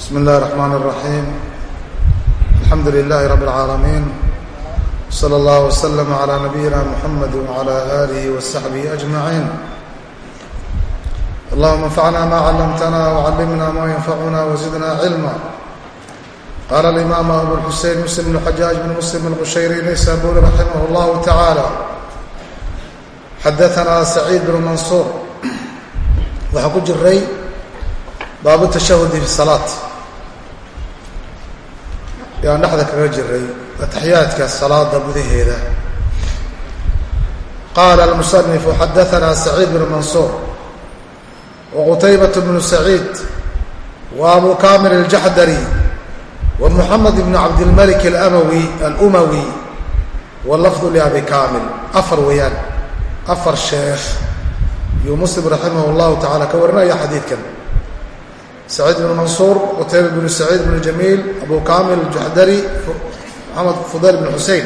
بسم الله الرحمن الرحيم الحمد لله رب العالمين صلى الله وسلم على نبينا محمد وعلى آله وصحبه أجمعين اللهم انفعنا ما علمتنا وعلمنا ما ينفعنا وزدنا علما قال الإمام أبو الحسين مسلم بن حجاج بن مسلم القشيري نيسابوري رحمه الله تعالى xadaanaa saciid bnu mansuur waxaa ku jiray baabu tashahudi fi salaat yaan dhexda kaga jiray ataxiyaadka salaada gudaheeda. Qaala almusanifu xadaanaa saciid bnu mansuur wa qutaybat bnu saciid wa abu kamil aljaxdari wa muxamed bnu cabdilmalik alamawi alumawi walafdu liabi kamil afar weeyaan afar sheekh. Yuu muslim raximah اllahu tacala ka warinaya xadiidkan saciid bnu mansuur qutayba bnu saciid bnu jamiil abu kamil aljuxdari moxamed fudayl bn xusein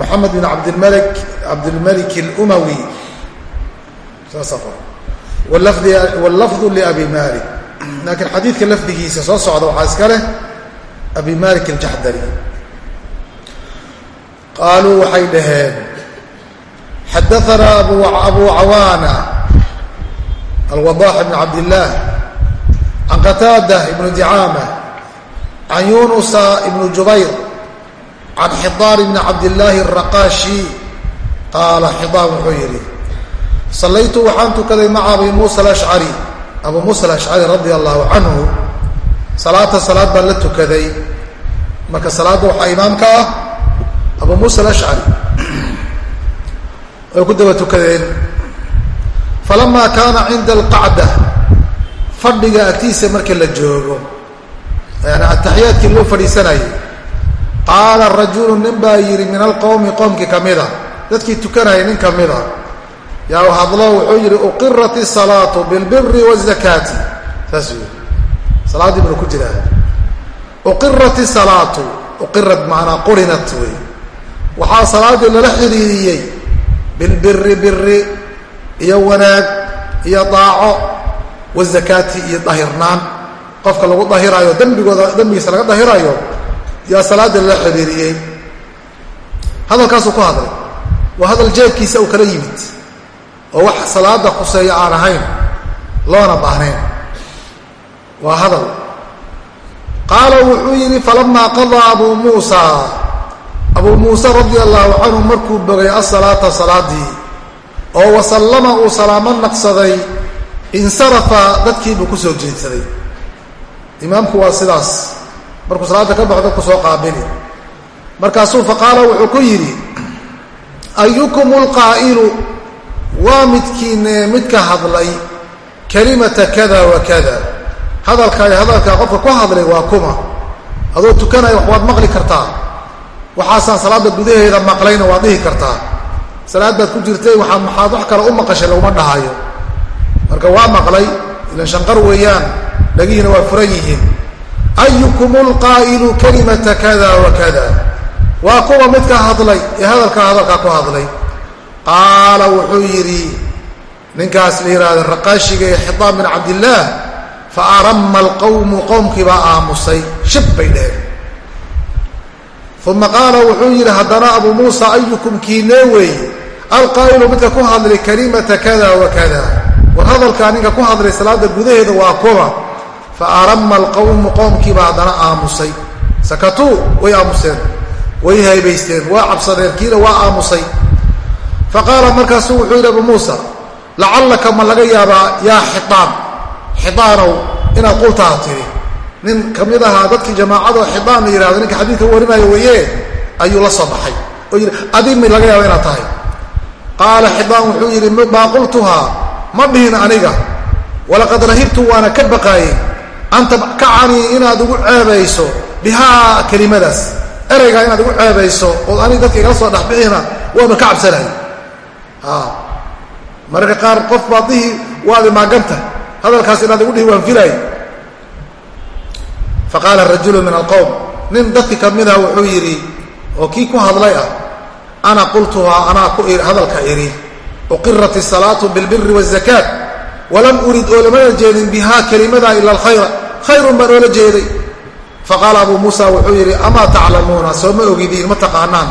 moxamed bin abdilmalik cabdilmalik اlumawi saasa wlafdu liabi malik laakiin xadiidka lafdigiisa soo socda waxaa iska leh abi malik aljaxdari qaaluu waxay dhaheen xadaanaa abu cawaana alwadax bn cabdillaah can qataada ibnu dicaama can yunusa ibnu jubayr can xidaar bni cabdillaahi araqaashi qaala xidaar wuxuu yidhi sallaytu waxaan tukaday maca abi muusa alashcari abu muusa alashcari radia allahu canhu salaata salaad baan la tukaday marka salaadda waxaa imaamka ah abu muusa alashcari ay ku daba tukadeen falamaa kaana cinda alqacda fadhiga agtiisa marka la joogo yani ataxiyaadkii loo fadhiisanayay qaala rajulu nin baa yidhi min alqowmi qoomkii kamida dadkii tukanayay nin kamida yaa hadlo wuxuu yidhi uqirat isalaatu bilbiri wazakaati saasuu yidhi salaaddii banu ku jiraa uqirat isalaatu uqirat maanaa qurinat wey waxaa salaaddii lala xidhiiriyey bilbiri biri iyo wanaag iyo daaco wazakaati iyo dahirnaan. Qofka lagu dahiraayo dembigooda dembigiisa laga dahirayo yaa salaada lala xiriiriyey. Hadalkaasuu ku hadlay waa hadal jeebkiisa uu kala yimid oo wax salaada khuseeya aan ahayn loona baahnayn. Waa hadal. Qaala wuxuu yidhi falamaa qadaa abuu muusa. Abuu muuse radia allahu canhu markuu bogay asalaata salaadii oo wasallama uu salaamo naqsaday insarafa dadkiibuu ku soo jeedsaday. Imaamku waa sidaas. Markuu salaadda ka baxo dadku soo qaabili. Markaasuu faqaala wuxuu ku yidhi ayukum lqaa'ilu waa midkiine midka hadlay kalimata kada wa kada. Hadalka hadalkaa qofka ku hadlay waa kuma. Adoo tukanaya wax waad maqli kartaa. Waxaasaan salaada gudaheeda maqlayna waad dhihi kartaa salaad baad ku jirtay waaa maxaad wax kale u maqashay laguma dhahayo. Marka waa maqlay ilan shanqar weeyaan dhagihiina waa furan yihiin. Ayukum lqaa'ilu kalimata kada wa kada waa kuwa midka hadlay ee hadalkaa hadalkaa ku hadlay. Qaala wuxuu yidhi ninkaas la yidhahda raqaashiga ee xidaam bin cabdillaah fa arama alqawmu qowmkii baa aamusay shib bay dheheen uma qaala wuxuu yidhi haddana abuu muusa ayukum kiinee weeye alqaa'ilu midka ku hadlay kalimata kada wa kada war hadalkaa ninka ku hadlay salaada gudaheeda waa kuwa. Fa arama alqawmu qoomkiiba haddana aamusay. Sakatuu way aamuseen. Way haybaysteen waa cabsadeen kiina waa aamusay. Fa qaala markaasuu wuxuu yidhi abuu muusa lacallaka ma laga yaabaa yaa xidaan xidaanow inaad qultaha tiri nin ka mid ahaa dadkii jamaacada xidaan la yihahdo ninka xadiidka warinaayo weye ayuu la soo baxay. Oo yidhi adi mi laga yaaba inaad tahay qaala xidaan wuxuu yidhi maa qultuhaa ma dhihin aniga. Walaqad rahibtu waana ka baqaayey an tabkacanii inaad ugu ceebayso bihaa kelimadaas. Ereygaa inaad ugu ceebayso ood anig dadka igala soo dhexbixina waanu ka cabsanay mararka qaar qof baad dihi waad imaaganta hadalkaas inaad igu dhihi waan filaay faqaala rajulu min alqowm nin dadki ka mid ah wuxuu yidhi oo kii ku hadlay ah ana qultuhaa anaa ku hadalka idhi uqirat isalaatu bilbiri wazakaat walam urid oo lamana jeedin bihaa kelimada ila alkhayra khayrun baan oola jeeday faqaala abuu muusa wuxuu yidhi amaa taclamuuna soo ma ogidiin ma taqaanaan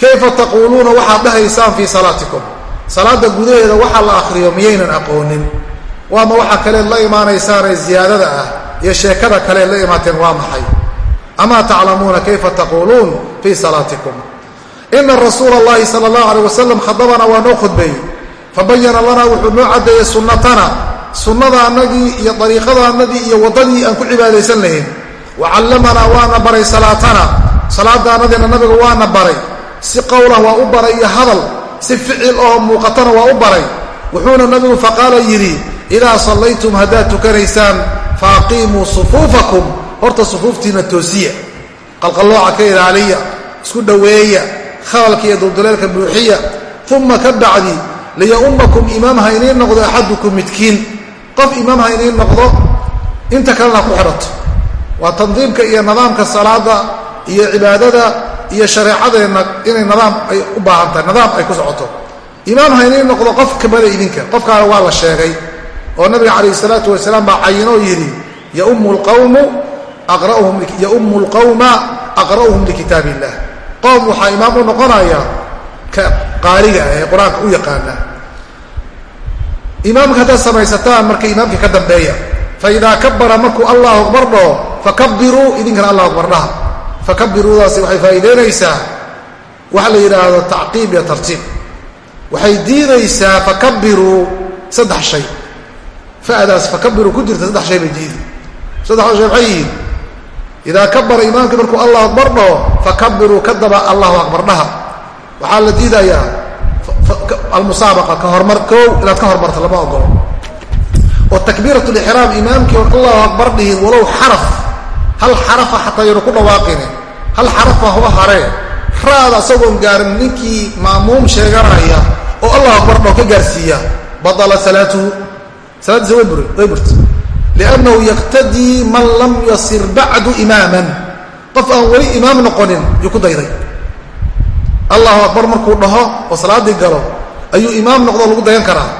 kayfa taquuluuna waxaad dhahaysaan fii salaatikum salaadda gudaheeda waxa la akhriyo miyaynan aqoonin waama waxa kaleed la imaanaysaanee ziyaadada ah iyo sheekada kaleed la imaateen waa maxay amaa taclamuuna kayfa taquuluun fii salaatikum ina rasuula allahi sala allahu aleyh wasalam khadabana waa noo khudbeeyey fabayana lanaa wuxuu noo caddeeyey sunnatana sunnadaannadii iyo dariiqadaannadii iyo waddadii aan ku cibaadaysan lahayn wa callamanaa waana baray salaatana salaadaannadiina nabiga waana baray si qowlah waa u baray iyo hadal si ficil oo muuqatana waa u baray wuxuuna nabigu faqaala yidhi idaa sallaytum haddaad tukanaysaan faaqiimuu sufuufakum horta sufuuftiina toosiya qalqallooca ka ilaaliya isku dhoweeya khalalka iyo dulduleelka buuxiya uma ka bacdi liyaumakum imaam ha iniin noqdo axadukum midkiin. Qof imaam ha iniin noqdo inta kalena ku xidhato. Waa tandiimka iyo nidaamka salaada iyo cibaadada iyo shareecadeenna inay nidaam ay u baahan tahay nidaam ay ku socoto. Imaam ha iniin noqdo qof kamida idinka qofkaana waa la sheegay oo nabiga calayhi salaatu wasalaam baa cayinoo yidhi yaumu lqawma aqra'uhum likitaab illah qowm waxaa imaam u noqonaya ka qaariga ah ee qur'aanka u yaqaana. Imaamka haddaad samaysataan marka imaamka ka dambeeya faidaa kabara markuu allahu akbar dhaho fakabiruu idinkana allahu akbar dhaha. Fakabiruudaasi waxay faa'iideynaysaa waxa la yidhaahdo tacqiib iyo tartiib. Waxay diidaysaa fakabiruu saddex shay. Fa'daas fakabiruu ku jirta saddex shay bay diidi saddexda shay maxay yihiin idaa kabara imaamkii markuu allahu akbar dhaho fakabiruu ka daba allahu akbar dhaha. Waxaa la diidayaa almusaabaqa ka hormar koow inaad ka hormarto lama ogolo oo takbiirat lixraam imaamkii allahu akbar dhihin walow xaraf hal xarafa xataa yanu ku dhawaaqine hal xarafa hoo haree raada isagoon gaarin ninkii ma'muum sheeganaya oo allahu akbar dhaho ka gaarsiiya. Badala salaatuhu. Salaaddiisa way burta liannahu yaqtadii man lam yasir bacdu imaaman qof aan weli imaam noqonin yuu ku dayday allahu akbar markuu dhaho oo salaaddii galo ayuu imaam noqdo lagu dayan karaa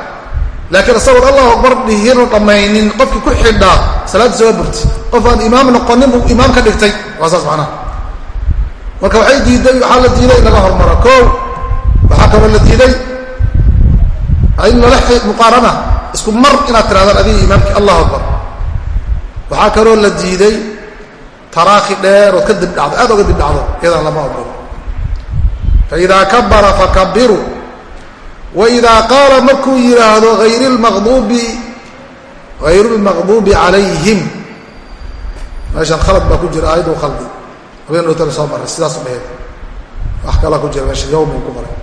laakiin isagoon allahu akbar dhihinoo dhammaynin qofkii ku xidhaa salaaddiisa waa burti qof aan imaam noqonin buu imaam ka dhigtay waa saas macnaha marka waxay diiday waxaa la diiday in laga hormaro koo waxaa kaloo la diiday in lala muqaarana isku mar inaad tirahdaan adiga imaamkii allahu akbar waxaa kaloo la diiday taraakhi dheer ood ka dibdhacdo aad oga dibdhacdo iyadaan lama ogolo faidaa kabara fakabiruu waidaa qaala markuu yidhaahdo ayr lmaduubi hayru lmaqduubi calayhim. Meeshan khalad baa ku jira aayaddu khaldi. Habeen dhowtana soo maray sidaasu dhaheed wax kalaa ku jira meesha yawmin ku maray.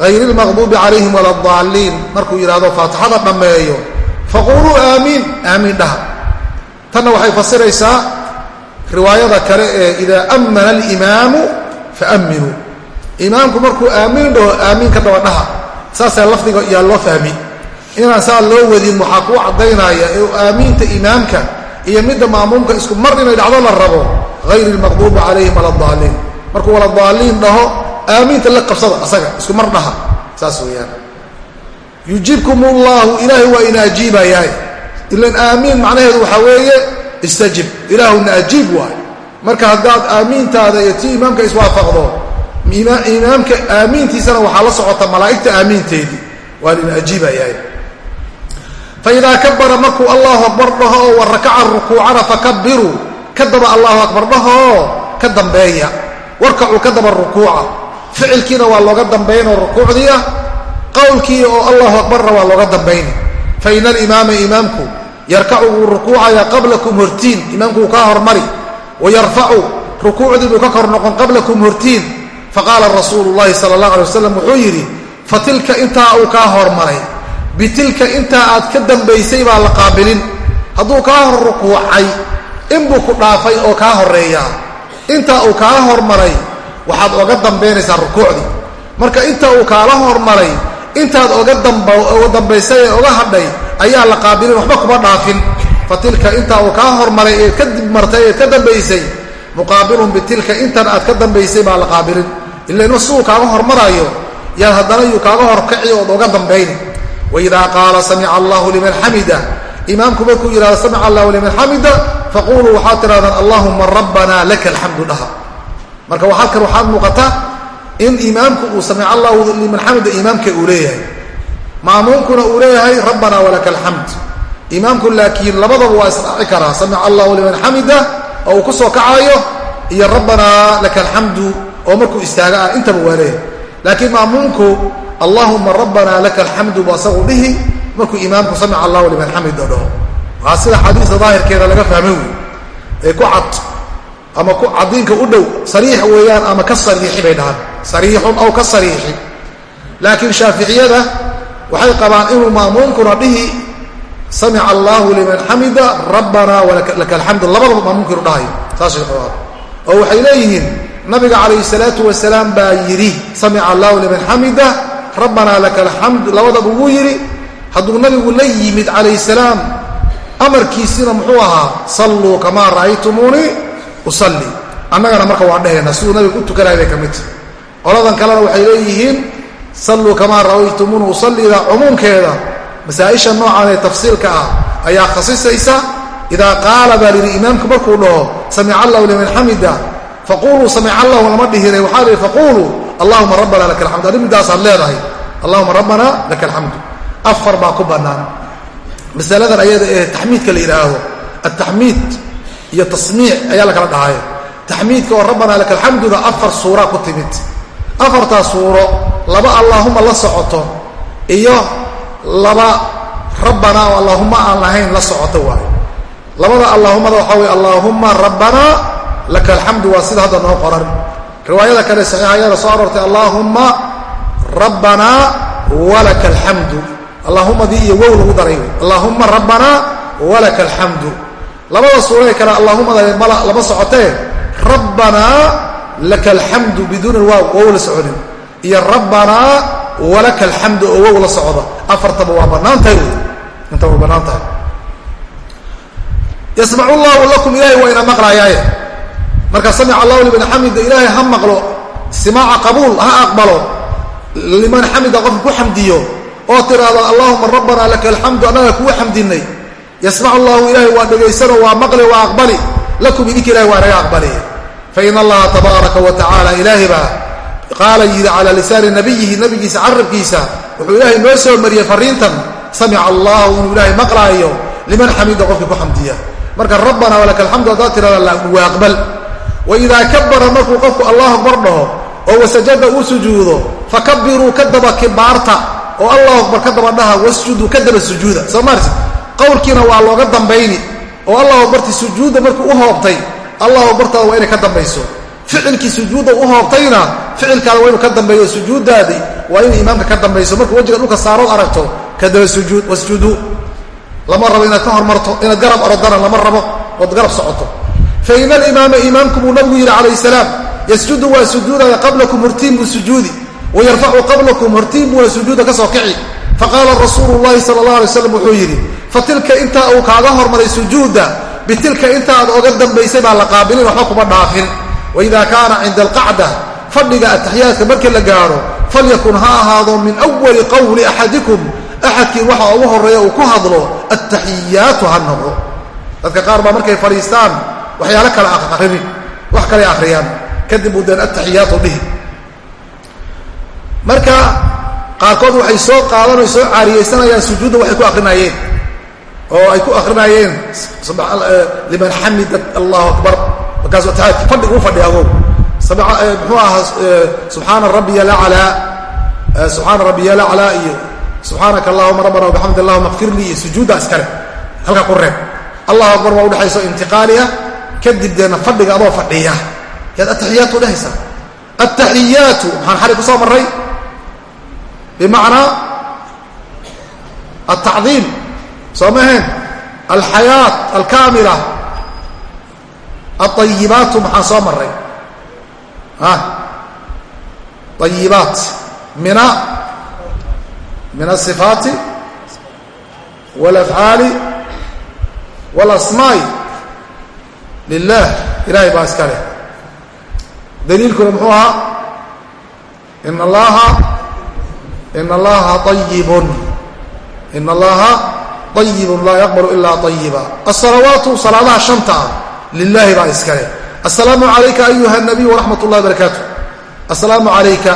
Hayr lmaqduubi calayhim wala daaliin markuu yidhahdo faatixada dhammeeyo. Faquluu aamiin. Aamiin dhaha tanna waxay fasiraysaa riwaayada kale ee idaa amana alimaamu faaminuu imaamku markuu aamiin dhaho aamiin ka daba dhaha. Saasaa lafdiga yaa loo fahmi. Inaan saa loo wadin waxaa kuu caddaynaya aamiinta imaamka iyo midda ma'muumka isku mar inay dhacdo la rabo hayr lmaqduubi calayhim wala markuu wala dhaho aamiinta la qabsada asaga isku mar dhaha. Saas weeyaan. Yujiibkum ullahu ilaahay waa ina ilan aamiin macnaheedu waxaa weeye istajib. Ilaahuna ajiib waay marka haddaad aamiintaada iyo tii imaamka iswaafaqdo imaamka aamiintiisana waxaa la socota malaa'igta aamiinteedii. Waa lina ajiibayaay faidaa kabara markuu allahu akbar dhaho oo wa rakaca rukuucana fakabiruu ka daba allahu akbar dhahooo ka dambeeya. Warkacuu ka daba rukuuca. Ficilkiina waa looga dambaynoo rukuucdii ah qowlkii oo allahu akbarna waa looga dambayni faina alimaama imaamku yarkacu wuu rukuucaya qablakum hortiin imaamku wuu kaa hormari wayarfacu rukuucdii buu ka kor noqon qablakum hortiin faqaala rasuulu llahi sala allah alay wasalam wuxuu yidhi fatilka intaa uu kaa hormaray bitilka intaa aad ka dambaysay baa la qaabilin hadduu kaa hor rukuucay inbuu ku dhaafay oo kaa horreeyaa intaa uu kaa hormaray waxaad oga dambaynaysaa rukuucdii marka inta uu kaala hormaray intaad oga dambaysay ee oga hadhay ayaa la qaabilin waxba kuma dhaafin. Fatilka intaa uu kaa hormaray eed ka martay eed ka dambaysay muqaabilun bitilka intan aad ka dambaysay baa la qaabilin. Ilan si uu kaaga hormaraayo yaad haddana yuu kaaga horkaci ood oga dambayni waidaa qaala samica allahu liman xamida. Imaamku markuu yidhahdo samica allahu liman xamida faquluu waxaad tidhahdaan allahuma rabbana laka alxamdu dhaha. Marka halkan waxaad muuqata in imaamku uu samic allahu liman xamida imaamka uu leeyahay. Maamuumkuna uu leeyahay rabbana walaka alxamd imaamku laakiin labadaba waa israaci karaa samic allahu liman xamida oo uu ku soo kacaayo iyo rabbanaa laka alxamdu oo markuu istaaga ah intaba waa leeyahay. Laakiin maamuumku allahuma rabbana laka alxamdu bu asagu dhihi markuu imaamku samic allahu liman xamida dhaho. Waxaa sida xadiista daahirkeeda laga fahmay wey ee ku cad ama cadiinka u dhow sariix weeyaan ama ka sariixi bay dhahaan. Sariixun aw ka sariixi. Laakiin shaaficiyada waxay qabaan inuu maamuumkuna dhihi samica allahu liman xamida rabbanaa walaka alxamdu. Labadaba maamuumka inu dhahayo. Saasay qabaan oo waxay leeyihiin nabiga calayhi salaatu wasalaam baa yidhi samica allahu liman xamida rabbanaa laka alxamd labadaba wuu yidhi hadduu nabigu la yimid calayh salaam amarkiisina muxuu ahaa salluu kamaa ra'aytumuunii usalli. Annagana marka waan dhehayna siduu nabigu u tukanaya bay ka mid tahy qoladan kalena waxay leeyihiin salluu kamaa ra'aytumuuni usallida cumuumkeeda. Masaa-isha noocan ee tafsiilka ah ayaa khasisaysa idaa qaala baa lihi imaamku markuu dhaho samica allahu liman xamida faquluu samica allahu lama dhihine waxaa lihi faquluu allahuma rabbana laka alxamd arrin midaasaad leedahay allahuma rabbana laka alxamdu afar baa ku bannaan. Masaladan ayada ee taxmiidka la yidhaahdo altaxmiid iyo tasmiic ayaa la kala dhahayo. Taxmiidka oo rabbanaa laka alxamduda afar suuraa ku timid. Afartaa suuro laba allaahuma la socoto iyo laba rabbanaa oo allaahuma aan lahayn la socoto waayo. Labada allaahumada waxaa weye allaahuma rabbanaa laka alxamdu waa sida hadda noo qoran. Riwaayada kale saxiixa ayaana soo aroortay allaahumma rabbanaa walaka alxamdu allahummadii iyo wow lagu daray allaahumma rabbanaa walaka alxamdu labada suuree kale allaahumada lama socotee rabbanaa laka alxamdu biduuni waaw wow la soconin. Iyo rabbanaa walaka alxamdu oo wow la socda. Afartaba waa bannaan wy intaba waa bannaan yasmacu llahu lakum ilahay waa ina maqlayaaye marka samica allahu liman xamida ilaahay ha maqlo. Simaaca qabuul ha aqbalo. Liman xamida qofka ku xamdiyo. Oo tiraahdo allahuma rabbana laka alxamdu annaga kugu xamdinay yasmacu allahu ilaahay waa dhegaysano waa maqli waa aqbali. Lakum idinka ilahay waa naga aqbali. Fain allaha tabaaraka wa tacaala ilaahay baa qaala yidhi calaa lisaani nabiyihi nabigiisa carabkiisa wuxuu ilaahay noo soo mariyey fariintan samica allahu inuu ilaahay maqlaayo liman xamida qofkii ku xamdiya. Marka rabbana walaka alxamdu haddaad tirahda waa aqbal. Waidaa kabara markuu qofku allahu akbar dhaho oo wasajada uu sujuudo fakabiruu ka daba kibaarta oo allahu akbar ka daba dhaha wasjuduu ka daba sujuuda. Soo maarti qowlkiina waa looga dambayni oo allahu akbarti sujuudda markuu u hoobtay allahu akbartaada waa inay ka dambayso. Ficilkii sujuudda u hoobtayna ficilkaada waa ka dambeeyo. Sujuuddaadii waa inay imaamka ka dambayso. Markuu wejiga dhulka saarood aragto ka daba sujuud wasjuduu lama rabo inaad ka hormarto inaad garab orodana lama rabo ood garab socoto. Faina alimaama imaamku buu nabigu yidhi calayh salaam yasjudu waa sujuudaya qablakum hortiin buu sujuudi. Wayarfacu qablakum hortiin buuna sujuuda ka soo kici faqaala rasuulu llahi sala allah alay slam wuxuu yidhi fatilka intaa uu kaaga hormaray sujuudda bitilka intaaad oga dambaysay baa la qaabilin waxba kuma dhaafin waida kaana cinda alqacda fadhiga ataxiyaadka marka la gaaro falyakun ha ahaado min wali qowli axadikum axadkiin waxa ugu horreeya uu ku hadlo attaxiyaatu ha noqdo dadka qaar baa markay fadhiistaan waxyaalo kale aqrini wax qaarkood waxay soo qaadan o soo caariyaysanayaan sujuudda waxay ku akrinayeen oo ay ku akrinayeen liman xamida allahu akbar. Markaas ataxiyaadki fadhi uu fadhi agow muxuu ahaa subxaana rabbiya laclaa subxaana rabbiya laclaa iyo subxaanaka allahuma rabbana wabixamdi allahuma kfir lii iyo sujuudda iskale halkaa ku allahu akbar waa udhexayso intiqaali ah kadib deena fadhiga adoo fadhiya. Yaad ataxiyaatu dhehaysaa attaxiyaatu maxaan xali ku soo marray bimacnaa altacdiim soo maheen alxayaat alkaamila alayibaatu maxaan soo marray ayibaat mina min asifaati walafcaali walasmaa'i lilah ilahay baa iska leh daliilkuna muxuu ahaa in allaha in allaha ayibun ina allaha ayibun laa yaqbalu ilaa ayiba asalawaatu salaadaha shanta ah lilaahi baa iskale assalaamu calayka ayuha nabiy waraxmat ullahi barakaatu assalaamu calayka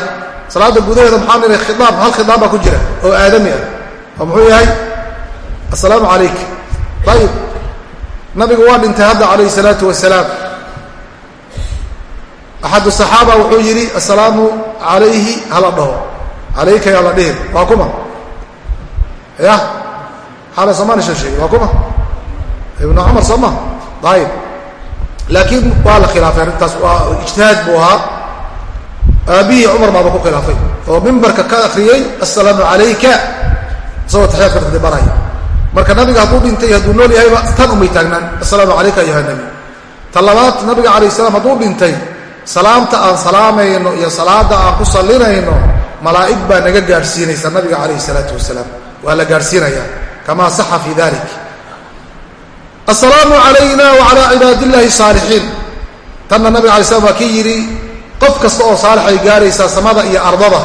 salaada gudaheeda maxaa nidhi khiaab hal khiaab baa ku jira oo aadami ah oo muxuu yahay assalaamu calayka ayib nabigu waa dhintay hadda calayhi salaatu wasalaam axadu saxaaba wuxuu yidhi assalaamu calayhi hala dhaho calayka yaa la dhihin waa kuma? Ya? Xaala soomaalia shee sheegay waa kuma? Ibnu cumar soo ayib laakiin waa la khilaafay arrintaas waa ijtihaad buu ahaa aabihii cumar baaba ku khilaafay oo mimbarka ka akriyey assalaamu calayka isagoo taxiyaadka dadka baraya marka nabiga hadduu dhintay hadduu nool yahayba tan umay taagnaan assalaamu calayka ayuha nabi. Ta nabiga calayh salaam hadduu dhintay salaamta aan salaamayno iyo salaada aan ku sallinayno malaa'ig baa naga gaadhsiinaysa nabiga calayhi salaatu wasalaam. Waa la gaadhsiinaya kama saxa fi dalik assalaamu calayna wacalaa cibaad illahi saalixiin. Tanna nabiga alay slam waa kii yidhi qof kasta oo saalixay gaaraysaa samada iyo ardada.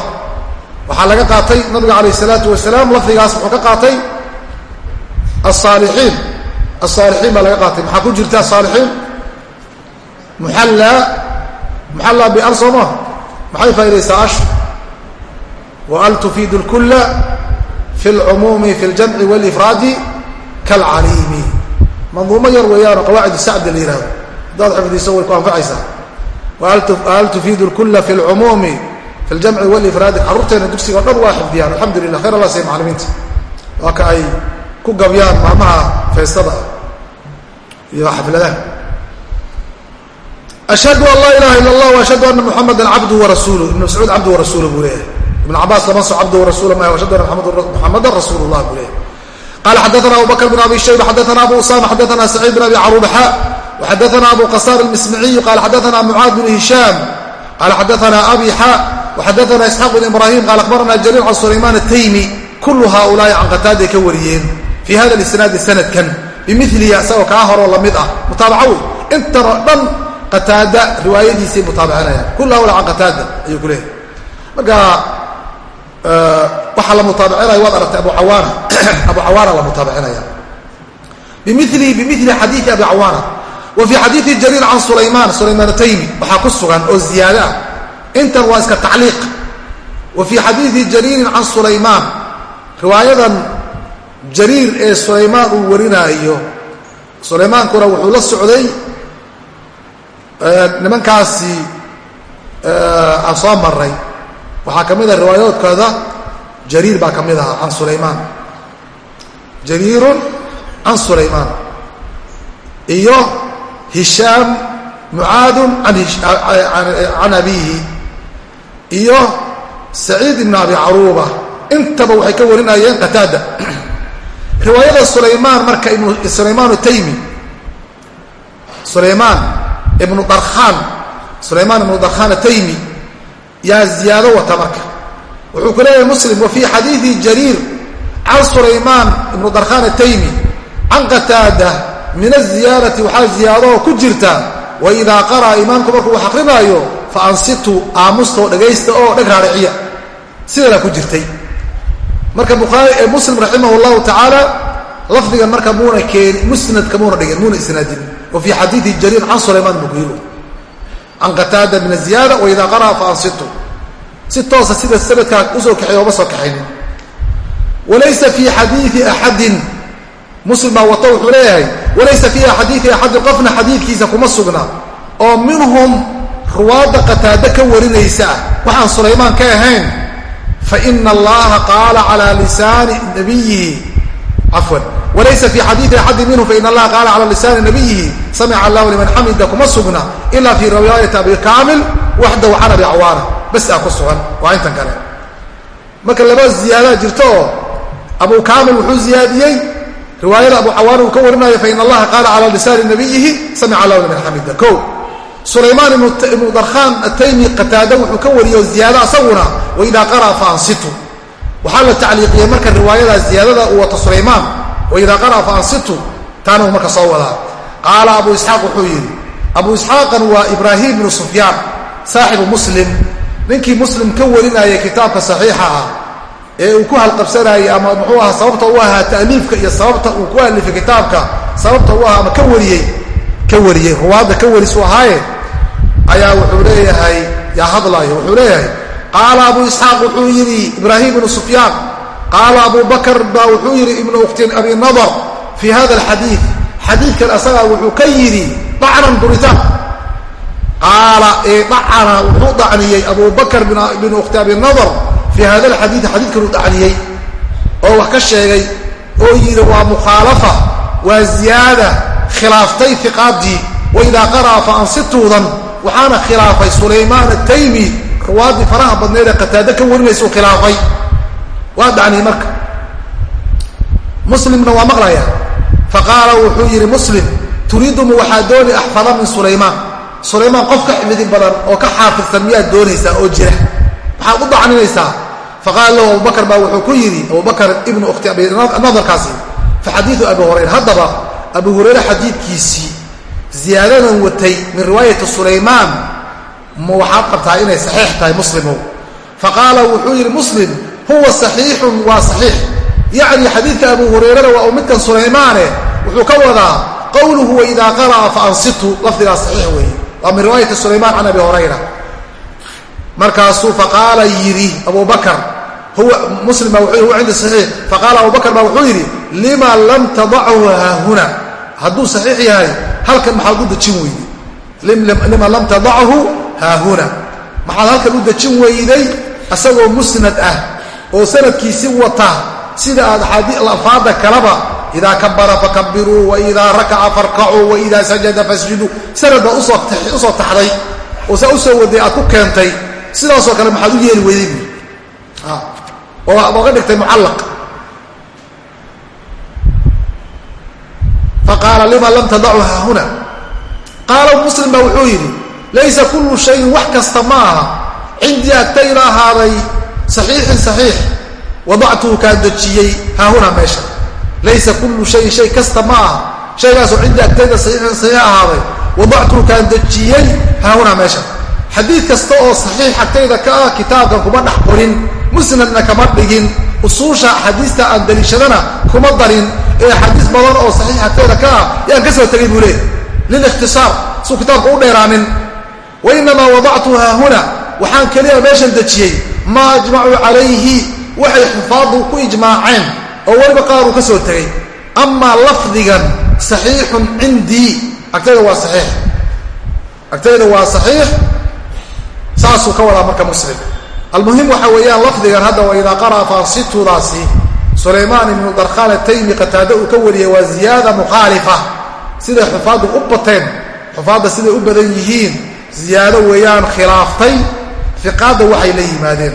Waxaa laga qaatay nabiga calayh salaatu wasalaam lafdigaas wuxuu ka qaatay asaalixiin asaalixiin baa laga qaatay. Maxaa ku jirta asaalixiin muxallaa. Muxallaa bial soo maa maxay faa'idaysaa ash al tufiidu lkulla fi lcumuumi fi ljamci walifraadi kalcaliimi manduumo yar weeyaano qawaacid sacdi la yihahdo haddaad xifdiso way ku anfacaysaa wahal tufiidu lkula fi lcumuumi fi ljamci walifraadi carruurteena dugsiga o dhan waa xifdiyaan alxamdu lilah khayr allah siya macalimiinta waa ka ay ku gabyaan maalmaha feestada iyo xafladaha ashhadu an laa ilaha ila allah ashhadu ana muxamadan cabdu warasuulu ibn mascuud cabdu warasuulu buu leeyahay ibn cabaas lama so cabdu warasuula ma ashhadu ana muxamadan rasuulu llah buu leeyahay. Qala xadaana abu bakr bn abi shayba xadaana abu usama xadaana saciid bn abi carubaxa waxadaana abu qasaar almismiciyu qala xadaana mucaad bn hishaam qala xadaana abi xa waxadaana isxaaq bn ibrahim qala akhbarana jariir can sulaymaan ataymi kulu haulaai can qataaday ka wariyeen fii hada isnaadi sanadkan bimilihi isagoo kaa horoo la mid ah. Mutaabaca wey intan oo dhan qataada riwaayadiisay mutaabacinayaan kul haula can qataada ayuu ku leeyahay. Marka waxaa la mutaabicinaya waad aragtay abu cawaana. Abu cawaana la mutaabicinaya. Bimilihi bimili xadiii abi cawaana. Wa fii xadiii jariir can sulaymaan sulaymaan taymi. Waxaa ku sugan oo ziyaado ah. Intan waa iska tacliiq. Wa fii xadiii jariirin can sulaymaan. Riwaayadan jariir ee sulaymaan uu warinaayo. Sulaymaankuna wuxuu la socday nimankaasi aan soo maray waxaa ka mid ah riwaayadoodkooda jariir baa ka mid ahaa can sulaymaan. Jariirun can sulaymaan. Iyo hishaam mucaadun can abiihi. Iyo saciid ibn abi caruuba. Intaba waxay ka warinayeen qataada. Riwaayada sulaymaan marka sulaymaan taymi. Sulaymaan ibnu darkhaan. Sulaymaan ibnu darkhaan ataymi yaa ziyaado wata marka. Wuxuu ku leeyahay muslim wa fii xadiidi jariir can sulaymaan ibnu darkhaan ataymi can qataada min aziyaadati waxaa ziyaadoo ku jirta wa idaa qara'a imaamku markuu wax akrinaayo fa ansitu aamustoo dhagaysta oo dhag raariciya. Sidanaa ku jirtay? Marka bukhaari muslim raximah llahu tacaala lafdigan marka muuna keeni musnadka muuna dhigin muuna isnaadin. Wa fii xadiidi jariir can sulaymaan buu can qataada min aziyaada wa idaa qara'a fa si toosa sida sanadkaa u soo kaxeey ooma soo kaxaynin walaysa fii xadiii axadin muslim baa wato wuxuu leeyahay walaysa fii xadiii axadin qofna xadiidkiisa kuma sugna. Oo minhum ruwaadda qataado ka warinaysa ah. Waxaan sulaymaan ka ahayn faina allaha qaala calaa lisaani nabiyihi cafwan walaysa fii xadiii axadin minhum faina allaha qaala calaa lisaani nabiyihi samica allahu liman xamida kuma sugna ila fii riwaayati abi kaamil waxdahu can abi cawaana bas aa ku sugan waa intan kale. Marka laba ziyaadaa jirto oo abu kaamil wuxuu ziyaadiyey riwaayada abu cawaana uu ka warinayo fain allaha qaala calaa lisaani nabiyihi samica allahu liman xamida. Ko sulaymaan ibnu darkhaan ataymi qataada wuxuu ka wariyo ziyaado asaguna waidaa qara'a fa ansitu waxaa la tacliiqiyey marka riwaayadaa ziyaadada uu wato sulaymaan waidaa qara'a fa ansitu. Taana uu marka soo wadaa. Qaala abu isxaaq wuxuu yidhi abu isxaaqan waa ibraahim ibnu sufyaan saaxibu muslim. Ninkii muslim ka warinayay kitaabka saxiixa ah ee uu ku halqabsanayay ama muxuu ahaa sababta u ahaa ta'liifka iyo sababta uu ku alifay kitaabka sababta u ahaa ama ka wariyey ka wariyey ruwaadda ka warisu ahaaye ayaa wuxuu leeyahay yaa hadlaayo wuxuu leeyahay. Qaala abu isxaaq wuxuu yidhi ibraahim ibnu sufyaan qaala abu bakr baa wuxuu yidhi ibnu ukhtin abi nadar fii hada alxadiid xadiidkan asagaa wuxuu ka yidhi dacnan duritaan qaala ee dhacana wuxuu dacniyey abu bakr bin ukhti abi nadar fii hada alxadiidi xadiidkanuu dacniyey oo wax ka sheegay oo yidhi waa mukhaalafa waa ziyaada khilaaftay iqaadii waidaa qara'a fa ansituudan waxaana khilaafay sulaymaan ataymi ruwaadii faraha badneed ee qataado ka warinaysuu khilaafay waa dacniyey marka. Muslimna waa maqlaya faqaala wuxuu yidhi muslim turiidumu waxaa dooni axfada min sulaymaan. Sulaymaan qof ka xifdi badan oo ka xaafidsan miyaad doonaysaa oo jira. Maxaad u dacninaysaa. Faqaala lahu abubakr baa wuxuu ku yidhi abubakr ibnu ukhti nadarkaasi fa xadiidu abi hurayra haddaba abu hurayre xadiidkiisii ziyaadadan watay min riwaayati sulaymaan ma waxaad qabtaa inay saxiix tahay muslimow faqaala wuxuu yidhi muslim huwa saxiixun waa saxiix. Yacni xadiidka abu hurayrana waa uu midkan sulaymaane wuxuu ka wadaa qowluhu waidaa qara'a fa ansitu lafdigaa saxiix weeye. Waa min riwaayati sulaymaan can abi hurayra. Markaasuu faqaala yidhi abu bakr huwa muslim baa wuxuu huwa cindi saxiix. Faqaala abu bakr baa wuxuu yidhi lima lam tadachu haahuna hadduu saxiix yahay halkan maxaad u dejin weyday lima lam tadachu haahuna maxaad halkan u dejin weyday asagoo musnad ah oo sanadkiisi wata sida aad afaada kalaba idaa kabara fakabiruu waidaa rakaca farkacuu waidaa sajada fasjuduu sanad baad u soo taxday oo saa u soo waday aad ku keentay sidaasoo kale maxaad u yeeli weyday buui oo aad oga dhigtay mucallaq. Faqaala lima lam tadacu haahuna qaala muslim baa wuxuu yidhi laysa kullu shayin wax kasta ma aha. Cindii agtayna ahaaday saxiixin saxiix. Wadactuhu kaan dejiyey haahuna meesha. Laysa kullu shayin shay kasta ma aha. Shaygaasoo cindii agtayda saxiixin saxiix ahaaday. Wadactuhu kaan dejiyey haahuna meesha. Xadiid kasta oo saxiix agtayda ka ah kitaabkan kuma dhex qorin musnadna kama dhigin. Usuusha axaadiista aan daliishadana kuma darin. Ee axaadiis badan oo saxiix agtayda ka ah yaan ka soo tegay buu leey lilikhtisaar suu kitaabka u dheeraanin. Wainamaa wadactu haahuna waxaan keliya meeshan dejiyey maa ajmacuu calayhi waxay xufaadu ku ijmaaceen oo weliba qaar uu ka soo tegey amaa lafdigan saxiixun cindii agtayda waa saxiix. Agtayda waa saxiix saasuu ka wadaa marka muslim. Almuhim waxa weeyaan lafdigan hadda wa idaa qara'a fansitudaasi sulaymaan ibnu darkhaan ataymi qataado uu ka wariyey waa ziyaada mukhaalifa siday xufaaddu u bateen xufaadda siday u badan yihiin ziyaado weeyaan khilaaftay fiqaadda waxay la yimaadeen.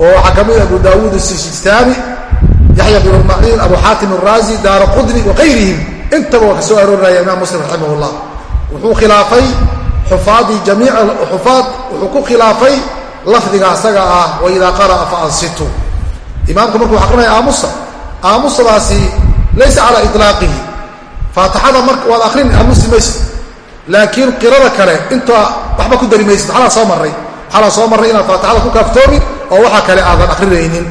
Oo waxaa ka mid abu daawuud asijistaani yaxya bn maciin abu xaatim araazi daara qudni wakayrihim intaba waa ka soo arooraya imaam muslim raximah llah wuxuu khilaafay xufaadii jamiic xufaad wuxuu ku khilaafay lafdiga asaga ah waidaa qara'a fa ansitu. Imaamku markuu aqrinaya aamusa aamusadaasi laysa calaa ilaaqihi faatixada marka waad akrin aamusi maysa laakiin qirada kale intaa waxba ku dari maysid. Xalaa soo marray. Xalaa soo marray inaad faatixada ku kaaftoomi oo waxa kale aadan akrinaynin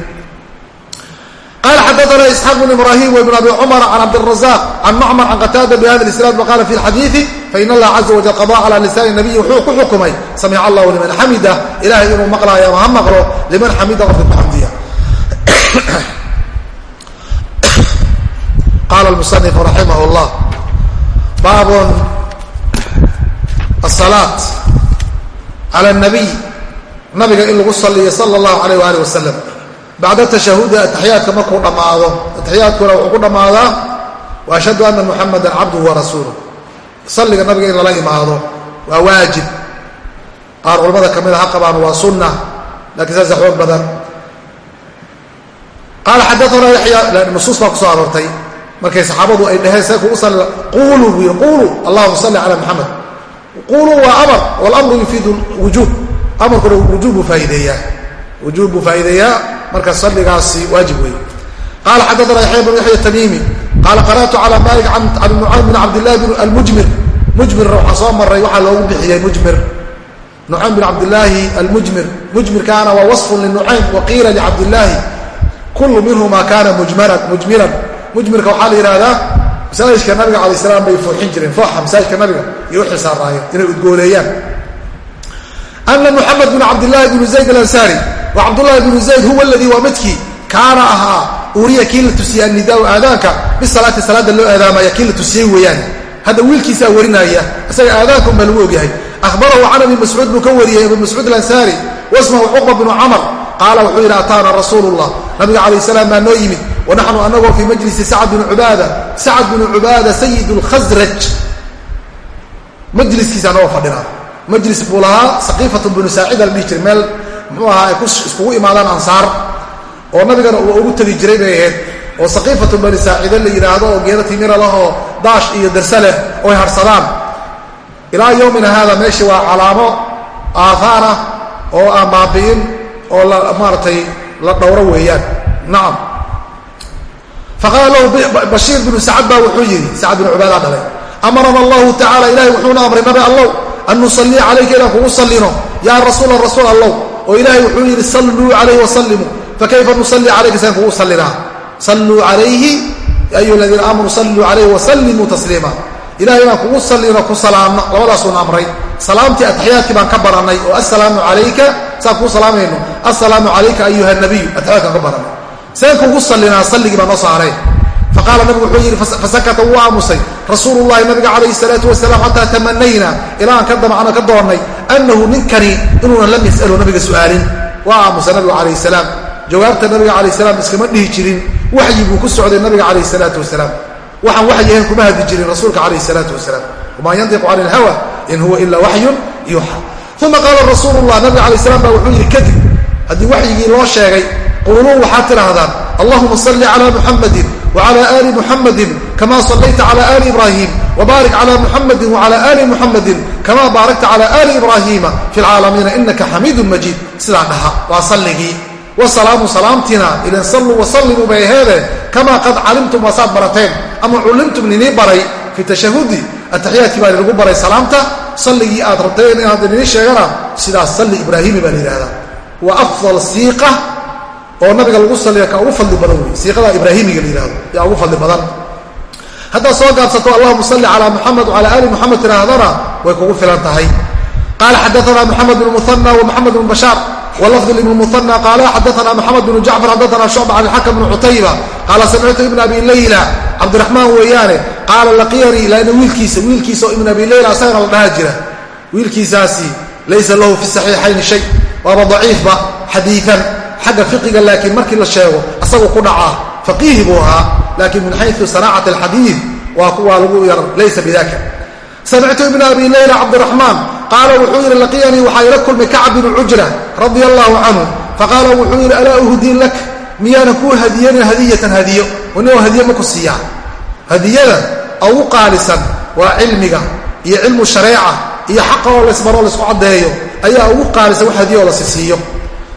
qala xadaana isxaaq bn ibrahim wibn abi cumar can cabdirazaq can macmar can qataada bihada isnaad waqala fi lxadiidi fain allah caza wajal qada cala lisaani nabiyi wuxuu ku xukumay samica allahu liman xamida ilahay inuu maqlaayo ama ha maqlo liman xamida qofka ku xamdiya qala musanif raximah llah baabun asalaat cala nabiy nabiga in lagu saliyo sala allahu alayh waali wasalam bacda tashahudi ataxiyaadka markuu dhammaado ataxiyaadkuna wuxuu ku dhammaadaa wa ashhadu ana muxamadan cabduhu wa rasuuluh salliga nabiga in lala imaado waa waajib. Qaar culamada ka mida ha qabaan waa sunna lakiin saasa xoog badan. Qaala xadaana yaya nusuus baa ku soo aroortay. Markay saxaabadu ay dhaheen see kugu sal quuluu yidhi quuluu allahuma salli cala muxamed quuluu waa amar walamru yufiidu wujuub amarkuna wujuub buu faaideeyaa wujuub buu faa'ideeyaa marka salligaasi waajib wey qaala xadaana yaxya bnu yaxya tamiimi qaala qara'tu cala malik can mucaad bn cabdillahi bn almujmir mujmir waxaa soo maray waxaa loogu bixiyey mujmir nucaym bin cabdilaahi almujmir mujmirkaana waa wasfun linucaym waqiila licabdillaahi kullu minhuma kaana mujmiran mujmirka waxaa la yidhahdaa masaajidka nabiga alay salaam bay fooxin jireen fooxa masaajidka nabiga iyo uxil saaraayeen inay udgooleeyaan ana muxamed bn cabdillaahi bnu zayd alansaari wa cabdullahi bnu zayd huwa aladii waa midkii kaana ahaa uriya kii la tusiyey annidaau aadaanka bisalaati salaada loo aadaamaya kii la tusiyey weeyaan. Hadda wiilkiisaa warinaya isaga aadaanka unbaa lagu ogyahay. Ahbarahu can abi mascuud buu ka wariyey abu mascuud alansaari wasmahu cuqba bnu camar qaala wuxuu yidhi ataana rasuulu llah nabiga calayh salaam baa noo yimid wanaxnu anagoo fii majlisi sacad bni cubaada sacad bnu cubaada sayid lkhasraj majliskiisa anagoo fadhinaa majlis buu lahaa saqiifatun binu saacida la dhihi jiray meel muxuu ahaa ay iskugu imaadaan ansaar oo nabigana uu ugu tegi jiray bay ahayd oo saqiifatu bani saacide la yidhaahdo oo geeda timira lah oo daash iyo darse leh oy harsadaan. Ilaa yowmina haada meesha waa calaamo aahaar ah oo aan baabi'in oo la maaratay la dhowro weeyaan. Nacam faqaala lahu bashiir binu sacad baa wuxuu yidhi sacad binu cubaada dhalay amarana allahu tacala ilahay wuxuuna amray nabi allow an nusallia calayka inaan kugu sallino yaa rasuula rasuul allow oo ilaahay wuxuu yidhi salluu calayhi wasallimuu fakayfa nusalli calayka saan kugu sallinaa salluu calayhi ayuha aladiina aamanuu salluu calayhi wasallimuu tasliima ilahay inaan kugu sallino ku salaamno labadaasuuna amray salaamtii ataxiyaadkii baan ka barannay oo assalaamu calayka saan kuu salaamayno assalaamu calayka ayuha nabiyu ataxiyaadkaan ka barannay saan kugu sallinaa? Salligii baa noo saaray. Faqaala nabigu wuxuu yidhi fasakata wuu aamusay. Rasuulu llahi nabiga calayhi salaatu wasalaam xataa tamanaynaa ilaa aan ka damacno ka doonnay annahu ninkani inuunan lam yas'alu nabiga su'aalin. Waa aamusay nabigu calayh salaam. Jawaabta nabiga calayh salaam iskama dhihi jirin. Waxyi buu ku socday nabiga calayh salaatu wasalaam. Waxaan waxyi ahayn kuma hadli jirin rasuulka calayh salaatu wasalaam. Wamaa yantiqu cani ilhawa in huwa ilaa waxyun yuuxa. Uma qaala rasuulu llah nabiga calayh salaam baa wuxuu yidhi kadib haddii waxyigii loo sheegay quuluu waxaad tidhaahdaan allahuma salli calaa muxamadin wacalaa aali muxamadin kamaa sallayta calaa aali ibraahim wbaarik calaa muxamadin wacalaa aali muxamadin kamaa baarakta calaa aali ibraahiima fi lcaalamiina innaka xamiidun majiid sidaa dhaha waa salligii wasalaamu salaamtina ilan salluu wasallimuu bay aheede kamaa qad calimtum waasaad barateen ama cullimtum ninii baray fi tashahudi ataxiyaadkii baa lagu baray salaamta salligii aad rabteen inaad inii sheegana sidaas salli ibraahimi baa la yidhahdaa wa afdal siiqa oo nabiga lagu saliya ka ugu fadli badan wey siiqada ibraahimiga la yihahdo yaa ugu fadli badan. Haddaad soo gaabsato allahuma salli calaa muxamed wcala ali muxamed tidhaahdana way kugu filan tahay. Qaala xadaana moxamed bn muana wmoxamed bn bashaar. Wlafd ibn muana qaala xadaana moxamed bn jacfar xadaana shucba can ilxakam bn cutayba. Qaala samictu ibn abi layla. Cabdiraxmaan weeyaane. Qaala laqiyanii laana wiilkiisa wiilkiisa ibn abi layla asagana la dhaha jira. Wiilkiisaasi laysa lahu fi saxiixayni shay waaba daciifba xadiian xagga fiqiga laakiin markii la sheego asagu ku dhacaa faqiihi buu ahaa. Laakiin min xayu sanaacat alxadiid waa kuwaa lagu yar laysa bidaka samictu ibna abi layla cabdiraxmaan qaala wuxuu yidhi laqiyanii waxaa ila kulmay kacb binu cujra radia allahu canhu faqaala wuxuu yidhi alaa uhdiin lak? Miyaanan kuu hadiyanin hadiyatan hadiyo? Wanio hadiye maku siiyaa hadiyada ugu qaalisan waa cilmiga iyo cilmu shareeca iyo xaqa oo laysbaro laysku caddeeyo ayaa ugu qaalisan wax hadiyo la sisiiyo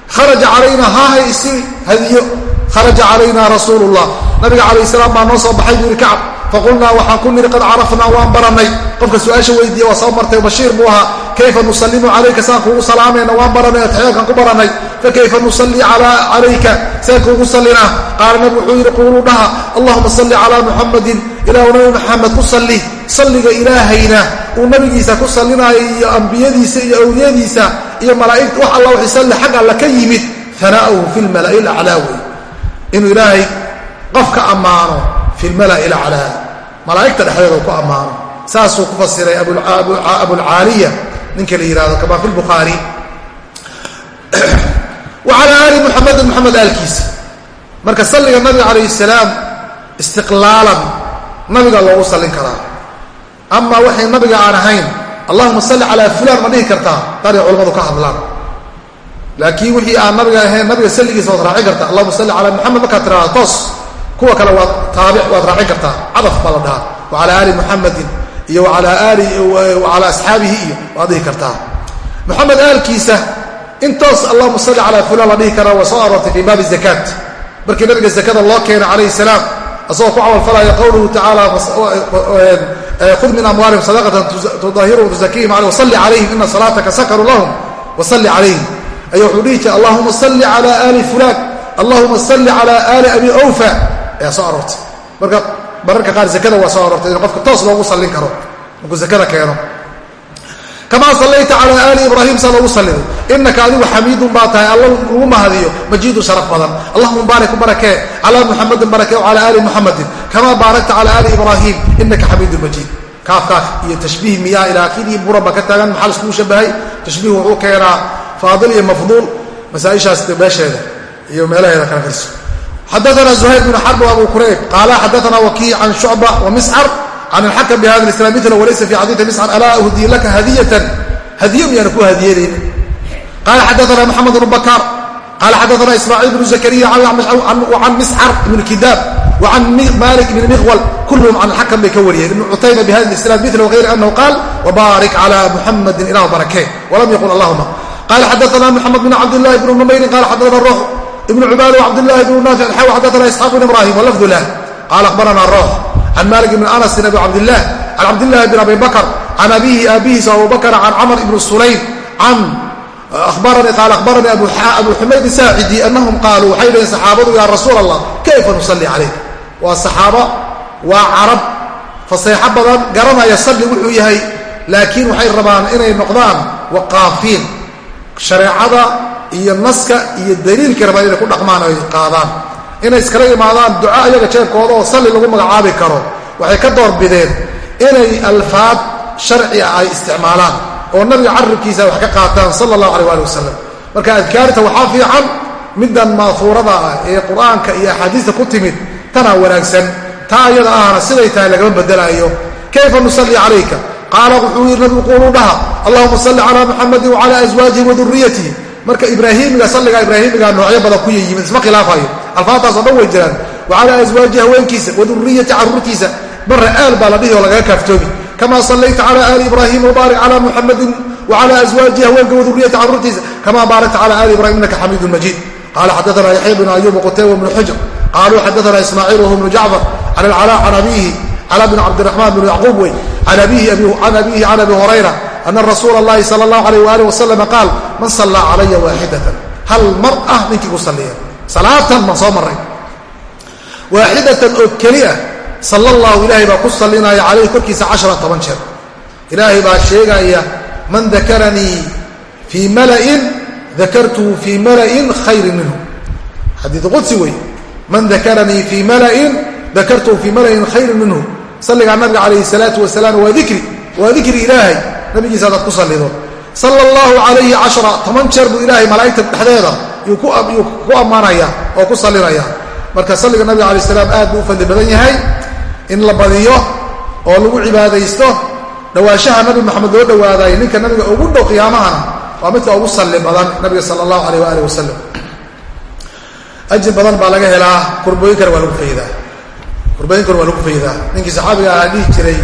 kharaja calayna haahay isi hadiyo. Kharaja calayna rasuulu llah nabiga calayh salaam baa noo soo baxay buu yihi kacab faqulnaa waxaan ku nidhi qad carafnaa waan barannay. Qofka su'aasha weydiiya waa soo martay bashiir buu ahaa kayfa nusallimu calayka saan kuugu salaamayna waan barannay atixyaadkan ku barannay. Fakayfa nusalli calayka saan kuugu sallinaa. Qaala nabigu wuxuu yidhi quuluu dhaha allahuma salli calaa muxamadin ilaahu nabi maxamed ku salli salliga ilaahayna uu nabigiisa ku sallinaayo iyo ambiyadiisa iyo awliyadiisa iyo malaa'igta wax alla wixii salli xag alla ka yimid hanaa'uhu fi lmala'i laclaa wey inuu ilaahay qofka ammaano fi lmala'i laclaa malaa'igta dhexdeeda ku ammaano. Saasuu ku fasiray abulcaaliya ninka la yihahdo kama fi lbukhaari wa calaa aali muxamedin moxamed aalkiisa marka salliga nabiga calayh salaam istiqlaalan nabiga loogu sallin karaa. Amaa waxay nabiga aan ahayn allahuma salli calaa fulaan ma dhihi kartaa? Taanay culamadu ka hadlaan. Laakiin wixii aan nabiga ahayn nabiga salligiisa waad raacin kartaa. Allahuma salli calaa muxamed markaad tiraada toos kuwa kale waad taabic waad raacin kartaa. Cadaf baa la dhahaa. Wa aali muxamedin iyo waalaa aali wacalaa asxaabihi iyo waad dhihi kartaa. Moxamed aalkiisa in toos allahuma salli calaa fulaan la dhihi karaa waa soo aroortay fii baabi zakaat. Markii nabiga zakada loo keenay calayhi salaam asagoo ku camalfalaya qowluhu tacaala khud min amwaalihim sadaqatan tudahiruhum tuzakiihim aleh wasalli calayhim ina salaataka sakaru lahum wasalli calayhim ayaa wuxuu dhihi jiray allahuma salli cala aali fulaan allahuma salli cala aali abi awfa. Ayaa soo aroortay. Marka mararka qaar zakada waa soo aroortay in qofka toos loogu sallin karo markuu zakada keeno kamaa sallayta calaa aali ibraahim saa loogu salliday inaka adigu xamiidun baa tahay alla lagu mahadiyo majiidu sharaf badan allahuma baarik barakee calaa muxamadin barakee calaa aali muxamadin kamaa baarakta calaa aali ibraahim inaka xamiidun majiid kaaf kaaf iyo tashbiih miyaa ilaa akidii buranba ka taagan maxaa laskuu shabahay tashbiih wuxuu keenaa faadil iyo mafduul masaaishaas beesheeda iyo meelaheeda kala firso xadaana zuhayr bn xarb abu kurayb qaala xadaana wakiic can shucba wa miscar can alxakam bihada islam mila walaysa fi xadiii miscar alaa uhdiy laka hadiyatan hadiyo miyaana ku hadiyenayn qala xadaana maxamed bnu bakaar qala xadaana ismaaciil bnu zakariya can miscar ibn kidaab wacan malik ibn miqwal kulluhum can alxakam bay ka wariyeen ibnu cutayba bihada islam mila wغayr anahu qaal wbaarik cala muxamadin ilah barakee walam yaqul allahuma qala xadaana muxamed bn cabdilahi bn numayrin qala xadaana ruux ibn cubaad cabdlahi bn naafic xaw xadaana isxaaq bn ibrahim walafdu lah qala akhbarana ruux can malik bn anasin abi cabdilah can cabdillahi bn abi bakr can abihi aabihiisa abubakr can camr ibn sulaym can abaranii qaal akhbaranii abu xumayd saacidi anahum qaaluu waxay dhaheen saxaabadu yaa rasuul allah kayfa nusalli calayk waa saxaabo waa carab faseexo badan garanaya salli wuxuu yahay laakiin waxay rabaan inay noqdaan waqaafiin shareecada iyo naska iyo daliilkay rabaan inay ku dhaqmaan ay qaadaan inay iskala imaadaan duco ayaga jeebkooda oo salli lagu magacaabi karo. Waxay ka doorbideen inay alfaad sharci ah ay isticmaalaan oo nabiga carabkiisa wax ka qaataan sala allahu aleh ali wasalam marka adkaarta waxaa fiican middan maahuurada ah ee qur'aanka iyo axaadiista ku timid tanaa wanaagsan. Taa iyada ahna siday tahay lagama bedelaayo kayfa nusalli calayka qaala wuxuu yidhi nabigu quuluu dhaha allahuma salli calaa muxamadin wacala aswaajihi wa marka ibraahiimiga salliga ibraahiimiga noocyo badan ku yimid isma khilaafayo alfaadaas oo dhan way jiraan. Wa calaa aswaaji haweenkiisa wa duriyati carruurtiisa. Marra aal baa la dhihi oo lagaga kaaftoomi. Kamaa sallayta cala aali ibraahima wbaarik cala muxamadin wacala aswaajihi haweenka wa duriyati carruurtiisa. Kamaa baarakta cala aali ibrahim innaka xamiidun majiid. Qala xadaana yaxya bnu ayub qutayba bnu xujr qaluu xadaana ismaaciil wahu bnu jacfar. Can alcala can abiihi cala bn cabdiraxmaan bnu yacquub wey can abiihi can abi hurayra ana rasuula اllahi sala اllahu alayh waalih wasalam qaal man sallaa calaya waaxidatan hal mar ah ninkii ku salliya salaatan ma soo maray waaxidatan oo keli ah sala allahu ilaahay baa ku sallinaya calayhi korkiisa cashara toban jeer. Ilaahay baa sheegaya man dakaranii fii mala'in dakartuhu fii mala'in khayrin minhu. Xadiidu qudsi wey man dakaranii fii mala'in dakartuhu fii mala'in khayrin minhu. Salligaa nabiga calayhi salaatu wasalaam waa dikri waa dikri ilaahay nabigiisa hadaad ku sallido sala allahu calayhi cashara toban jeer buu ilaahay malaa'igta dhexdeeda yuu ku ammaanaya oo ku sallinaya marka salliga nabiga alay salaam aad buu u fadli badan yahay in la badiyo oo lagu cibaadaysto. Dhawaanshaha nabi maxamed loo dhawaaday ninka nabiga ugu dhow qiyaamahana waa midka ugu salli badan nabiga sala allahu alayh waalih wasalam ajir badan baa laga helaa kurbooyinkana waa lagu faydaa. Kurbooyinkana waa lagu faydaa. Ninkii saxaabiga ahaa dhihi jiray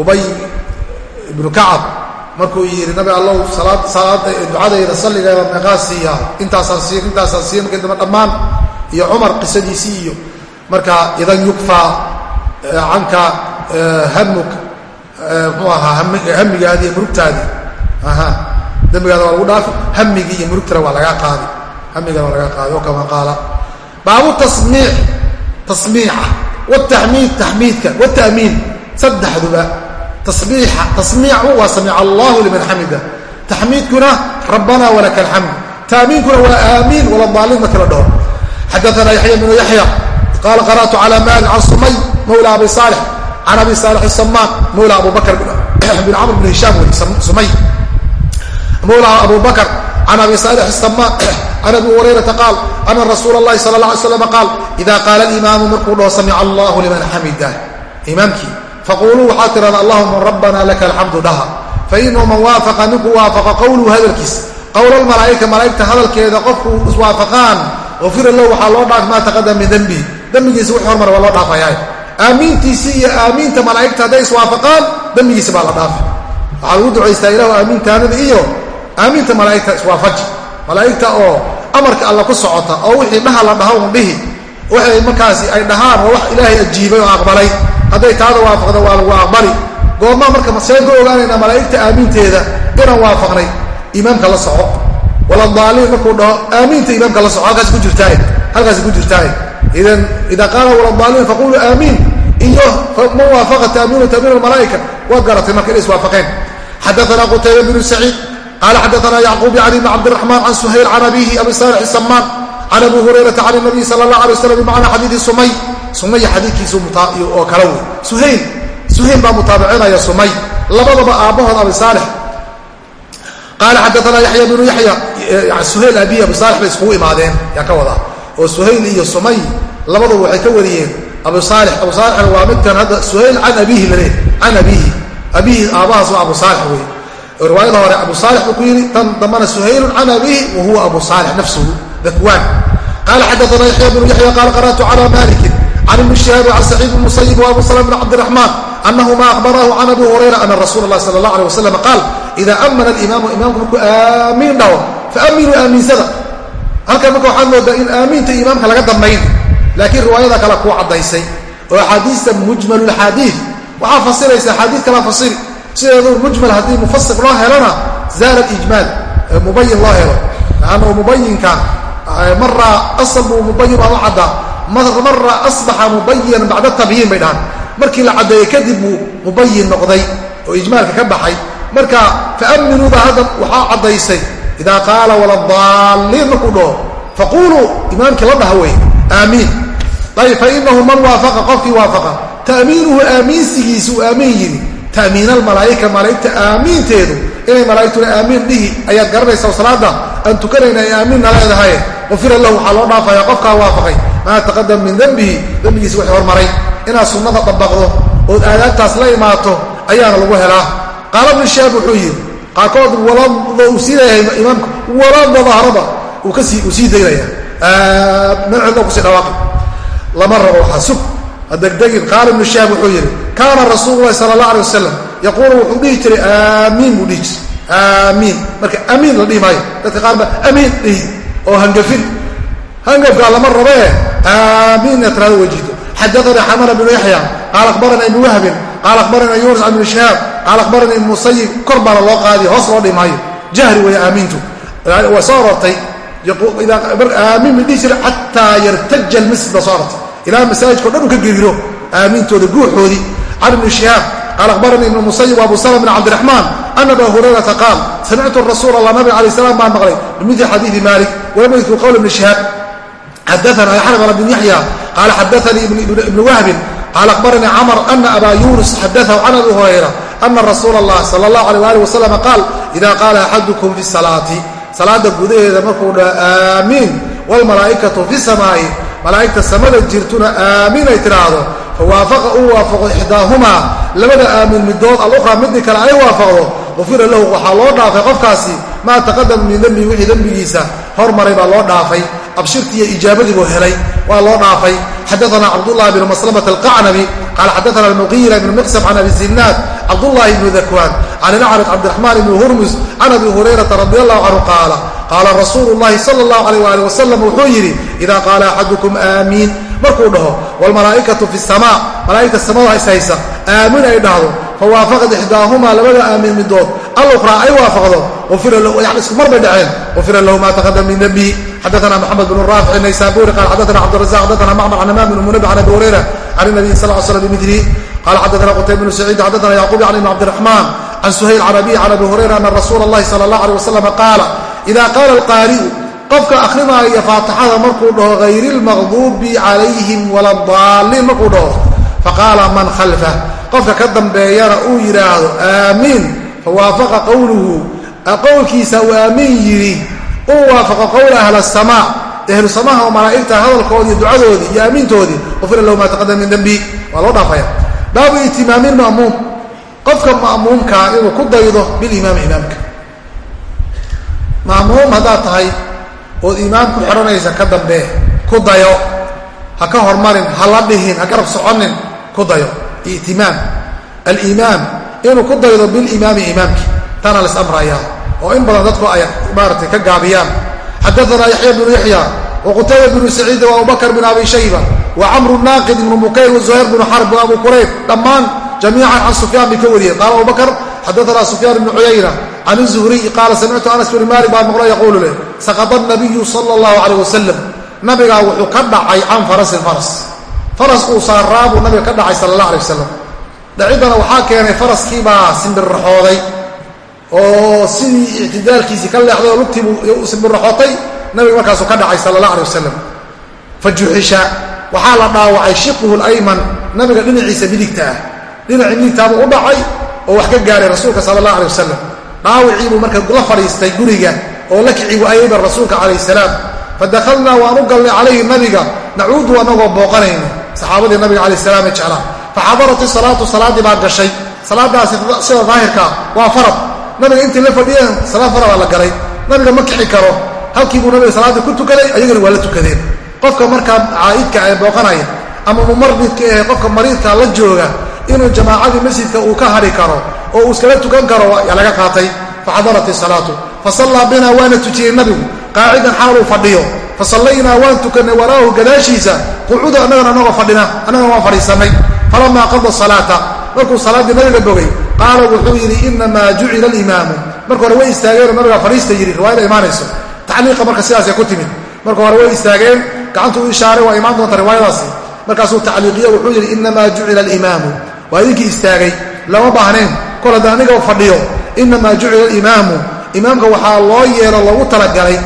ubay ibnu kacab markuu yidhi nabi allow ducadayda salligeeda meeqaa siiya intaasaan siiy intaasaan siiya markii dambe dhammaan. Iyo cumar qisadiisii iyo marka idan yukfaa canka hamuk mxuu ahaa hamigaadi iyo murugtaadi. Dembigaada waa lagu dhaafi hamigii iyo murugtana waa lagaa qaadi. Hamigana waa lagaa qaadi oo kama qaala. Baabu tasmiic tasmiica wataxmiid taxmiidka wataamiin saddexduba tasmiicu waa samic allahu liman xamida taxmiidkuna rabbana walaka alxamd taamiinkuna waa aamiin waladaalin markii la dhaho. Xadaana yaxya bnu yaxya qaala qara'tu cala malik can sumay mawla abi saalix. Can abi saalix samaan mawla abu bakr bin camr bn hishaam sumay. Mawla abu bakr can abi saalix samaan can abi hurayrata qaal ana rasuula اllahi sala اla alay slam qaal ida qaala alimaamu markuu dhaho samic allahu liman xamida imaamkii faquluu waxaad tidhahda allahuma rabbana laka alxamdu dhaha. Fainahu man waafaqa ninkuu waafaqa qowluhu hadalkiisa qowl almalaa'ika malaa'igta hadalkeeda qofku iswaafaqaan ufira lahu waxaa loo dhaaf maa taqadama min dembihi dembigiisa wix hormara waa loo dhaafayaa aamiintiisii iyo aamiinta malaa'igta hadday iswaafaqaan dembigiisa baa la dhaafa waxaa lagu ducaystaa ilahu aamiintaanada iyo aamiinta malaa'igta iswaafaji malaa'igta oo amarka alla ku socota oo wixii dhaha la dhaha un dhihi waxay markaasi ay dhahaan waa wax ilaahay ajiibay oo aqbalay hadday taada waafaqda waa lagu aqbali goormaa marka maseen ogaanaynaa malaa'igta aaminteeda inaan waafaqnay imaamka la soco. Waladaaliin markuu dhaho aamiinta imaamka la soco halkaas ku jirtaa halkaasi ku jirtaa idan idaa qaala waladaaliin faquluu aamiin. Iyo ma waafaqa taamiinu taamiin almalaa'ika. Waad garatay marka inay iswaafaqeen. Xadaana qutayba bnu saciid qaala xadaana yacquub yani bn cabdiraxmaan can suhayl can abihi abi saalix samaan can abi hurayrata can nabiy sala allah alay waslam bimacnaa xadiidi sumay sumay xadiidkiisu oo kale wey suhayl suhayl baa mutaabicinaya sumay. Labadaba aabbahood abi saalix. Qaala xadaana yaxya bnu yaxya suhayl abihi abi saalix bay iskugu imaadeen yaa ka wadaa oo suhayl iyo sumay labaduba waxay ka wariyeen. Abu saalix abu saalixna waa midkan hadda suhayl can abiihi laleeyahy can abiihi. Abihi aabbahaas waa abu saalix wey riwaayada hore abu saalix buu ku yidhi tan dambana suhaylun can abiihi wa huwa abu saalix nafsuhu dakwaan qala xadaana yaxya bnu yaxya qaala qara'tu cala malikin can ibni shihaabin can saciid bn musayib wa abu salm bn cabdiraxmaan anahuma ahbarahu can abi hurayra ana rasuula allahi sala allah aleh wasalam qaal idaa amana alimaamu imaamku markuu aamiin dhaho faaminuu aamiinsada halkan marka waxaad moodaa in aamiinta imaamka laga dambayn laakiin riwaayada kale kuu caddaysay oo axaadiista mujmal axaadii waxaa fasiraysa axaadii kala fasiri sideedu mujmal haddii mufasir loo helona zaala ijmaal mubayin loo helo laanna mubayinka mara asal buu mubayin waa u caddaa mara asbaxa mubayinan bacda tabyiin bay dhahaan. Markii la caddeeyey kadib buu mubayin noqday oo ijmaalka ka baxay. Marka faaminuuba hadda waxaa caddaysay idaa qaala waladaalliin markuu dhaho faquluu imaamkii la dhaha wey aamiin. Ayb fainahu man waafaqa qofkii waafaqa. Ta'miinuhu aamiinsigiisa uu aamiin yidhi. Tamiin almalaaika malaaigta aamiinteedu inay malaaigtuna aamiin dhihi ayaad garanaysa salaada aan tukanayna ay aamiinna leedahay. Ufira lahu waxaa loo dhaafaya qofkaa waafaqay. Maa taqadam min dembihi dembigiisa wixii hormaray inaad sunnada dabaqdo ood aadaabtaas la imaato ayaana lagu helaa. Qaala bnu shaab wuxuu yidhi qaarkood uu sii leeyahay imaamka walada dahrada uu sii daynaya. Magaceedna ku sii dhawaaqi lama rabo waxaa sug. Adegdegin qaala ibnu shaab wuxuu yidhi kaana rasuulu sala allah alay wasalam yaquulu wuxuu dhihi jiray aamiin buu dhihi jiray. Aamiin. Marka amiin la dhihi maayo. Dadka qaar amiin dhihi oo hangafin. Hangafkaa lama rabee aamiin inaad tirahdo wajido xadaana xamana bnu yaxya qaala akhbarana ibnu wahbin qaala akhbarana yuunus an shihaab qaala akhbarana ibnu musayib kor baana loo qaadiy hoos loo dhihi maayo. Jahri weeye aamiintu. Waa soo arortay aamiin ba dhihi jiray xataa yartaja almasjid baa soo arortay ilaa masaajidkao dhan uu ka geriiro aamiintooda guuxoodii can shihaab qaal akhbaranii ibnu musayib abu salm bn cabdiraxmaan ana aba hurayrata qaal samictu rasuul allah nabig alay slam baan maqlay bimili xadiidi malik walam yadkur qowl ibni shihaab xadaana yaxnabana bn yaxya qaala xadaanii ibnu wahbin qaala akhbaranii camr ana aba yunus xadaahu can abi hurayra ana rasuula allah sala allahu alيh ali wasalam qaal ida qaala axadukum fi salaati salaada gudaheeda markuu dhaho aamiin wlmalaa'ikatu fi samaa'i malaa'igta samada jirtuna aamiin ay tidhaahdo fawaafaqa uu waafaqo ixdaahumaa labada aamin midood alukhraa midii kale ay waafaqdo qufira lahu waxaa loo dhaafay qofkaasi maa taqadama min dembihi wixii dembigiisa hormaray baa loo dhaafay abshirtii iyo ijaabadiibuu helay waa loo dhaafay. Xadaana cabdullahi bn maslamata alqacnabi qaala xadaana almuqiira ibn miqsam can abi zinaad cabdullahi ibnu dakwaan can ilacraj cabdiraxmaan ibni hurmus can abi hurayrata radi allahu canhu qaala qaala rasuulu llahi sala allahu alayh waali wasalam wuxuu yidhi idaa qaala axadukum aamiin markuu dhaho wlmalaaikatu fi samaa malaaigta samada ishaysa aamin ay dhahdo fawaafaqad ixdaahumaa labada aamin midood alukhraa ay waafaqdo yani isku mar bay dhaceen ufira lahu ma taqadam min dembihi xadaana moxamed bn raafic naysaburi qala xadaana cabdirazaq xadaana macmar can imaam bn munab can abi hurayra can nabiy sal l slam bimilihi qala xadaana qutayb bnu saciid xadaana yacquub yani bn cabdiraxmaan can suhayl can abihi can abi hurayra ana rasuula اllahi sala allah alيh wasalam qaala ida qaala alqaari'u qofka akhrinaayo faatixada markuu dhaho hayri lmaqduubi calayhim wala daaliin markuu dhaho faqaala man khalfah qofka ka dambeeyana uu yidhaahdo aamiin fawaafaqa qowluhu qowlkiisa uu aamiin yidhi uu waafaqo qowla ahla asamaa oo malaa'igta hadalkoodii ducadoodii iyo aamiintoodii qufira lahu maa taqadama min dembi waa loo dhaafaya. Baabu itimaami lma'muum qofka ma'muumkaa inuu ku daydo bilimaami imaamka. Ma'muum haddaad tahay ood imaam ku xidhanaysa ka dambe ku dayo. Ha ka hormarin ha la dhihin ha garab soconin ku dayo. Itimaam. Alimaam inuu ku daydo bilimaami imaamki tana las amrayaa oo in badan dadku ay maaratay ka gaabiyaan. Xadaana yaxya bnu yaxya waqutayba bnu saciid waabubakr bn abi shayba wacamru naaqid ibnu mukayr wazuhayr bnu xarb abu qurayb. Dhammaan jamiican can sufyaan bay ka wariyeen. Qaala abubakr xadaana sufyaan ibnu cuyayna can zuhriy qaala samictu anas bni malik baa maqlo yaquulu leh saqada nabiyu sala allahu calayh wasalam nabigaa wuxuu ka dhacay can farasin faras faras uu saaraa buu nabiga ka dhacay sala allah alay wasalam dhaciddana waxaa keenay faraskiibaa simbirraxooday oo sidii ictidaalkiisii ka leexday oo lugtiibuu simbirraxootay nabiga markaasuu ka dhacay sala allah alay wasalam fa waxaa la dhaawacay shiquhu layman nabiga dhinaciisa midigta ah dhinacii midigtaabuu u dhacay oo wax ka gaaray rasuulka sala allah alay wasalam dhaawiciibuu marka la fadhiistay guriga oo la kici waayeyba rasuulka calayh salaam. Fadakalnaa waan u galnay calayhi nabiga nacuudu anagoo booqanayno saxaabadii nabiga calayh salaam ee jeclaa faxadarat isalaatu salaaddii baa gashay. Salaadaasi sida daahirkaa waa farad. Nabiga intii la fadhiyeen salaad faradaa la galay. Nabiga ma kici karo. Halkii buu nabiga salaaddii ku tukaday ayagana waa la tukadeen. Qofka markaa caa'idka ee booqanaya ama mumaridka ahe qofka mariidka la jooga inuu jamaacadii masjidka uu ka hari karo oo uu iskala tukan karo laga qaatay. Faxadarat isalaatu fasallaa binaa waana tujiyey nabigu. Qaacidan xaaluu fadhiyo. Fasallaynaa waan tukannay waraahu gadaashiisa. Qucuuda annagana anagoo fadhina. Annagana waan fadhiisannay falamaa qada salaata. Markuu salaaddii nabiga bogay qaala wuxuu yidhi inamaa jucila alimaamu. Marka hore way istaageenoo nabiga fadhiista yidhi riwaayada imaanayso. Tacliiqa marka sidaasay ku timid. Marka hore way istaageen. Gacantuu u ishaaray waa imaan doonta riwaayadaasi. Markaasuu tacliiqiyo wuxuu yidhi inamaa jucila alimaamu waa idinkii istaagay. Lama baahnayn. Kol haddaan aniga fadhiyo inamaa jucila alimaamu. Imaamka waxaa loo yeelo loogu talagalay.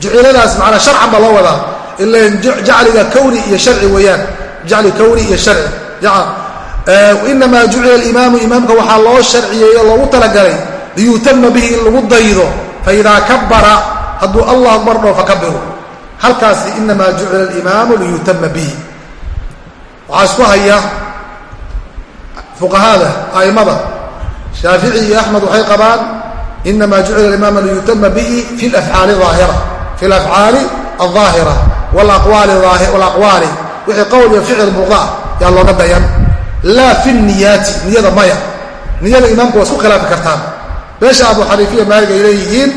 Juciladaas macnaa sharcan baa loo wadaa. Ilan jacliga kowni iyo sharci weeyaan. Jacli kowni iyo sharci. Inamaa jucila alimaamu. Imaamka waxaa loo sharciyeeyo loogu talagalay. Liyutama bihi in lagu daydo. Faidaa kabara hadduu allah akbar dhoo fakabiru halkaasi inamaa jucila alimaamu liyutama bihi. Waxaa isku haya fuqahada a'immada shaafici iyo axmed waxay qabaan inamaa jucila alimaama liyutama bihi fi lafcaali aldaahira walaqwaali wixii qowl iyo ficil muuqdaa yaa looga dayan laa fi niyaati niyada maya. Niyada imaamku waa isku khilaafi kartaan. Beesha abu xaniifiya maalig ay leeyihiin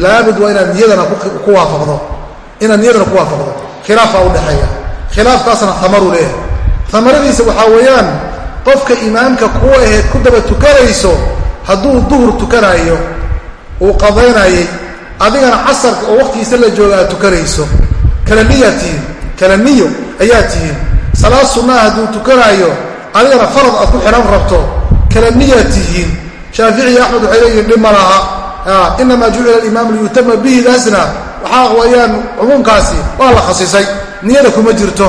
laabud waa inaad niyadana ku waafaqdo. Inaad niyadana ku waafaqdo. Khilaafaa udhexeeya khilaafkaasna amaru leeyahay. Amaradiisa waxaa weeyaan qofka imaamka ku aheed ku daba tukanayso hadduu duhur tukanaayo uu qadaynayay adigana casarka oo waqtigiisa la jooga aad tukanayso. Kala niyaa tihiin kala niyo ayaa tihiin. Salaad sunnaha hadduu tukanaayo adigana farad aad ku xidhan rabto kala niyaa tihiin. Shaafici iyo axmed waxay leeyihiin dhib ma laha. Inamaa jucila alimaam liyutama bihi daasna waxaa weeyaan cumuumkaasi waa la khasisay. Niyada kuma jirto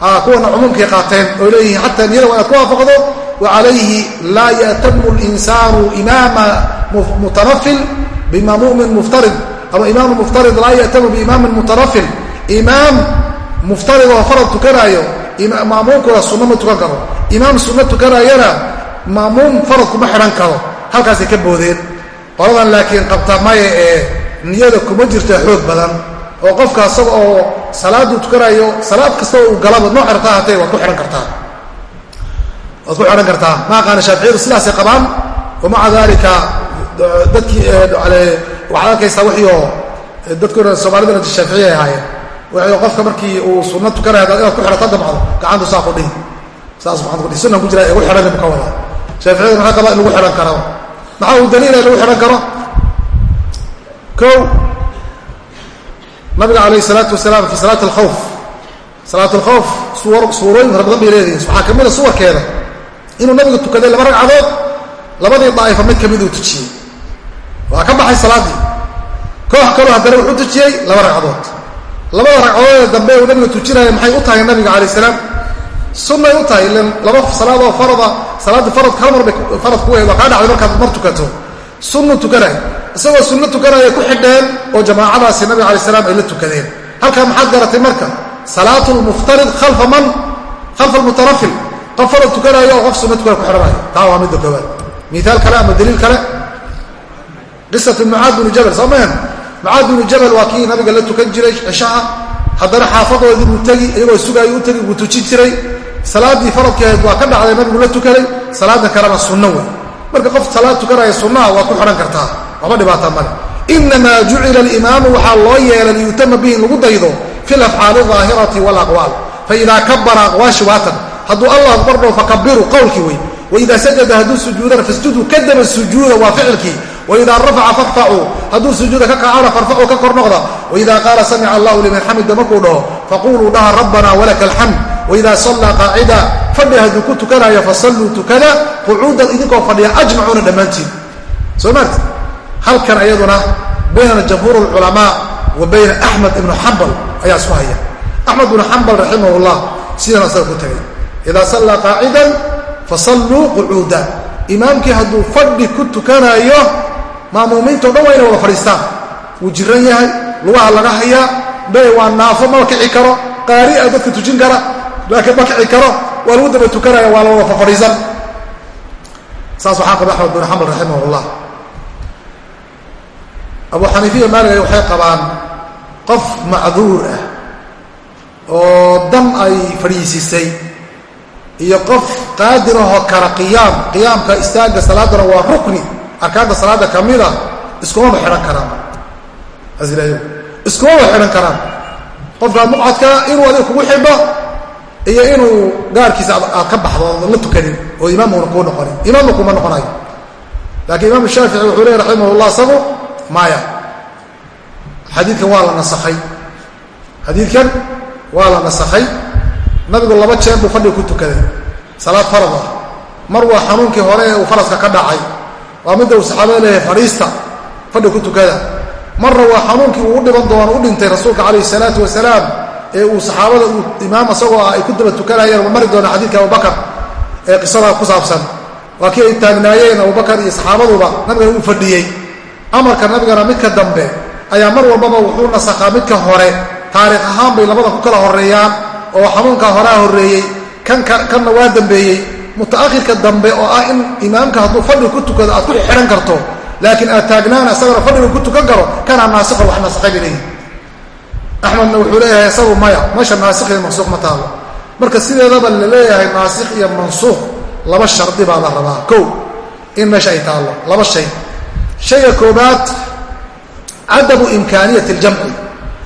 kuwana cumuumkay qaateen oy leeyihiin xataa niyada waa inaad ku waafaqdo wa calayhi laa ya'tamu linsaanu imaama mutanafil bimamuumin muftarid ama imaamu muftarid laa ya'tamu biimaamin mutanafil. Imaam muftarid oo farad tukanaayo maamuumkuna sunno ma tukan karo. Imaam sunno tukanaayana maamuum farad kuma xidhan karo. Halkaasay ka boodeen. Qoladan laakiin qabta maya ee niyada kuma jirta xoog badan. Oo qofka asaga oo salaaduu tukanayo salaad kasta oo uu galaba nooc rabtaa hatee waad ku xidhan kartaa. Waad ku xidhan kartaa. Ma aqaana shaaficiyadu sidaasay qabaan wamaca dalika dadkii waxaad arkaysaa wixiioo dadkuna soomaalidana shaaficiyay ahaayeen. Wixii qofka markii uu sunno tukanaya inaad ku xidhata damcdo gacantu saa ku dhihi. Saas maxaad kudhihi sunnan ku jira igu xidhan ka wada. Shaaficiyadu maxay qabaa in lagu xidhan karo? Maxaa uu daliila in lagu xidhan karo? O nabiga alayh salaatu wasalaam fi salaat alkhawf. Salaat alkhawf suurooyin fara badan bay leedihiin waxaa ka mida suwarkeeda inuu nabigu tukaday laba ragcadood labadii daa'ifa mid ka mid uu tujiyey. Waa ka baxay salaaddii koox kaloo haddana wuxuu tujiyey laba ragcadood. Labada ragcadoodee dambe uu nabiga tujinaya maxay u tahay nabiga alayh salaam? Sunnay u tahay ilan laba salaad oo farada salaaddii faradka hal mar bay farad ku wehed kaa dhacday markaad mar tukato sunnu tukanay isagoo sunno tukanaya ku xidheen oo jamaacadaasi nabiga alay slam ay la tukadeen. Halkaa maxaad garatay marka? Salaatu lmuftarid khalfa man? Khalfa almutarafil qof tukanaayo oo qof sunno tukana ku xidhanayo. Taa waa midda koowaad. Miaal kale ama daliil kale? Qisatu mucaad binu jabal soo mahen mucaad binu jabal waa kii nabiga la tukan jiray cishaha haddana xaafadoodii buu tegi iyagoo sugaayo u tegi buu tujin jiray. Salaaddii faradkeed waa ka dhacday nabigu la tukanay. Salaada kalena sunno wey marka qof salaad tukanaya sunnaha waad ku xidhan kartaa. Waxba dhibaataa male inamaa jucila alimaamu waxaa loo yeelay liyutama bihi lagu daydo fi lafcaali aahirati walaqwaal faidaa kabara aqwaashi waatan. Hadduu allah akbar dhoo fakabiru qowlkii wey waidaa sajada hadduu sujuudana fasjuduu kadaba sujuuda waa ficilkii. Waidaa rafaca farfacuu hadduu sujuuda ka kacana farfacuu ka kor noqda. Waidaa qaala samica allahu liman xamida markuu dhaho faquluu dhaha rabbana walaka alxamd. Waidaa sallaa qaacida fadhi hadduu ku tukanayo fasalluu tukada qucuudan idinkoo fadhiya ajmacuuna dhammaantiin. Soo maarti halkan ayaduna bayna jamhuur lculamaa wa bayna axmed ibnu xambal ayaa isku haya. Axmed ibnu xambal raximah llah sidan asaga ku tagay. Idaa sallaa qaacidan fasalluu qucuuda imaamkii hadduu fadhi ku tukanayo maamuumiintao dhan waa inay wada fadhiistaan. Wuu jiran yahay lugaha laga hayaa dhe waa naafo maba kici karo. Qaari a dadka tujin kara laakiin ma kici karo waa lagu daba tukanaya waa la wada fafadhiisan saas waxaa qaba axmed bin xambal raximah llah abu xaniifiya maaliga waxay qabaan qof macduur ah oo dan ay fadhiisisay iyo qof qaadirahoo kara qiyaam. Qiyaamka istaagga salaadana waa rukni arkaanta salaada ka mida iskumaba xidhan karaan. Iskumaba xidhan karaan. Qofkaa muqcadka inuu adiga kugu xidho iyo inuu gaarkiisa aad ka baxdo ood la tukanin oo imaamuna kuu noqonin. Imaamna kuma noqonayo. Laakiin imaam shaafici wuxuu leey raximah llah isagu maya xadiidkan waa la nasakhay. Xadiidkan waa la nasakhay. Nabigu laba jeer buu fadhiga ku tukaday. Salaad farad ah. Mar waa xanuunkii hore ee uu faraska ka dhacay. Waa midda uu saxaabada leeyahay fadhiista fadhi ku tukada. Marna waa xanuunkii uu u dhiban doono u dhintay rasuulka calayhi salaatu wasalaam ee uu saxaabada uu imaam isagoo ah ay ku daba tukanayeen ma mari doona xadiidka abubakar ee qisada ku saabsan. Waa kii ay taagnaayeen abubakar iyo saxaabaduba nabigana uu fadhiyey. Amarka nabigana midka dambe ayaa mar walbaba wuxuu nasakhaa midka hore. Taariikh ahaan bay labada ku kala horeeyaan oo xanuunka horaa horreeyey kanna waa dambeeyey. Mutaakhirka dambe oo ah in imaamka hadduu fadhi ku tukado aad ku xidhan karto laakiin aad taagnaana isagana fadhiga ku tukan karo kanaa naasio wax naasakhay bay leeyihi axmedna wuxuu leeyahay isagu maya meesha naasikh iyo mansuuq ma taalo. Marka sideedaba la leeyahay naasikh iyo mansuuq laba shardi baa la rabaa. Kow in meesha ay taallo laba shay. Shayga koobaad cadamu imkaaniyati ljamci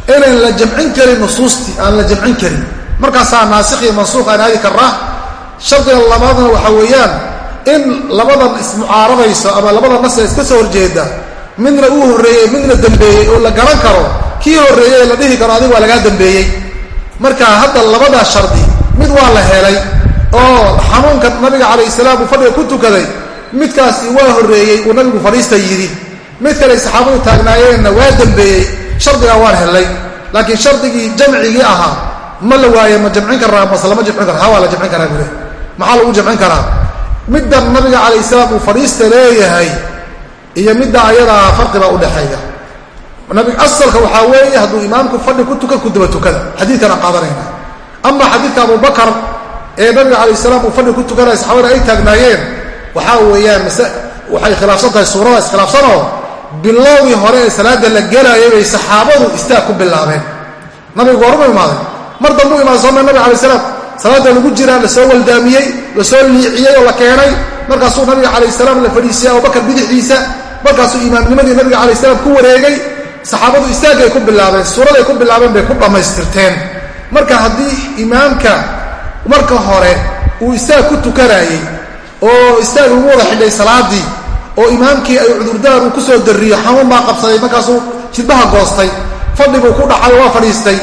inaan la jamcin karin nusuustii aan la jamcin karin. Markaasaa naasikh iyo mansuuq aan aadi karnaa shardiga labaadna waxaa weeyaan in labadan ismucaaradayso ama labada nas ee iska soo horjeeda midna uu horreeyey midna dambeeyey oo la garan karo kii horreeyey ee la dhihi karo adiga waa lagaa dambeeyey. Marka hadda labadaa shardi mid waa la helay oo xanuunka nabiga calayh salaam uu fadhiga ku tukaday midkaasi waa horreeyey uu nabigu fadhiista yidhi. Mid kale saxaabadu taagnaayeenna waa dambeeyey shardigaa waan hellay laakiin shardigii jamcigii ahaa ma la waaye ma jamcin karaa mase lama jamcin kara ha waa la jamcin karaa bule maxaa lagu jamcin karaa? Middan nabiga calayh salaam uu fadhiista leeyahay iyo midda ayadaa farqibaa udhexeeya nabig asalka waxaa weeye hadduu imaamku fadhi ku tukan ku daba tukada. Xadiidkan aan qaadanayna ama xadiidka abubakar ee nabiga calayh salaam uu fadhi ku tukanaya saxaabada ay taagnaayeen waxaa weeyaan mase waxay khilaafsan tahay suurada iskhilaafsanoo bilowgii hore ee salaada la gelaayay bay saxaabadu istaag ku bilaabeen. Nabigu goormu imaaday mar dambuu imaaday sooma nabig alay salaam salaada lagu jiraa la soo waldaamiyey la soo liiciyey oo la keenay. Markaasuu nabiga calayh salaam la fadhiisiyey abubakar markaasuu imaamnimadii nabiga salaam ku wareegay saxaabadu istaagay ku bilaabeen suuraday ku bilaabeen bay ku dhammaystirteen. Marka haddii imaamka marka hore uu istaag ku tukanaayey oo istaag lagu wada xidhay salaadii oo imaamkii ay cudurdaar uu ku soo darriyo xanuun baa qabsaday markaasuu jidbaha goostay fadhi buu ku dhacay waa fadhiistay.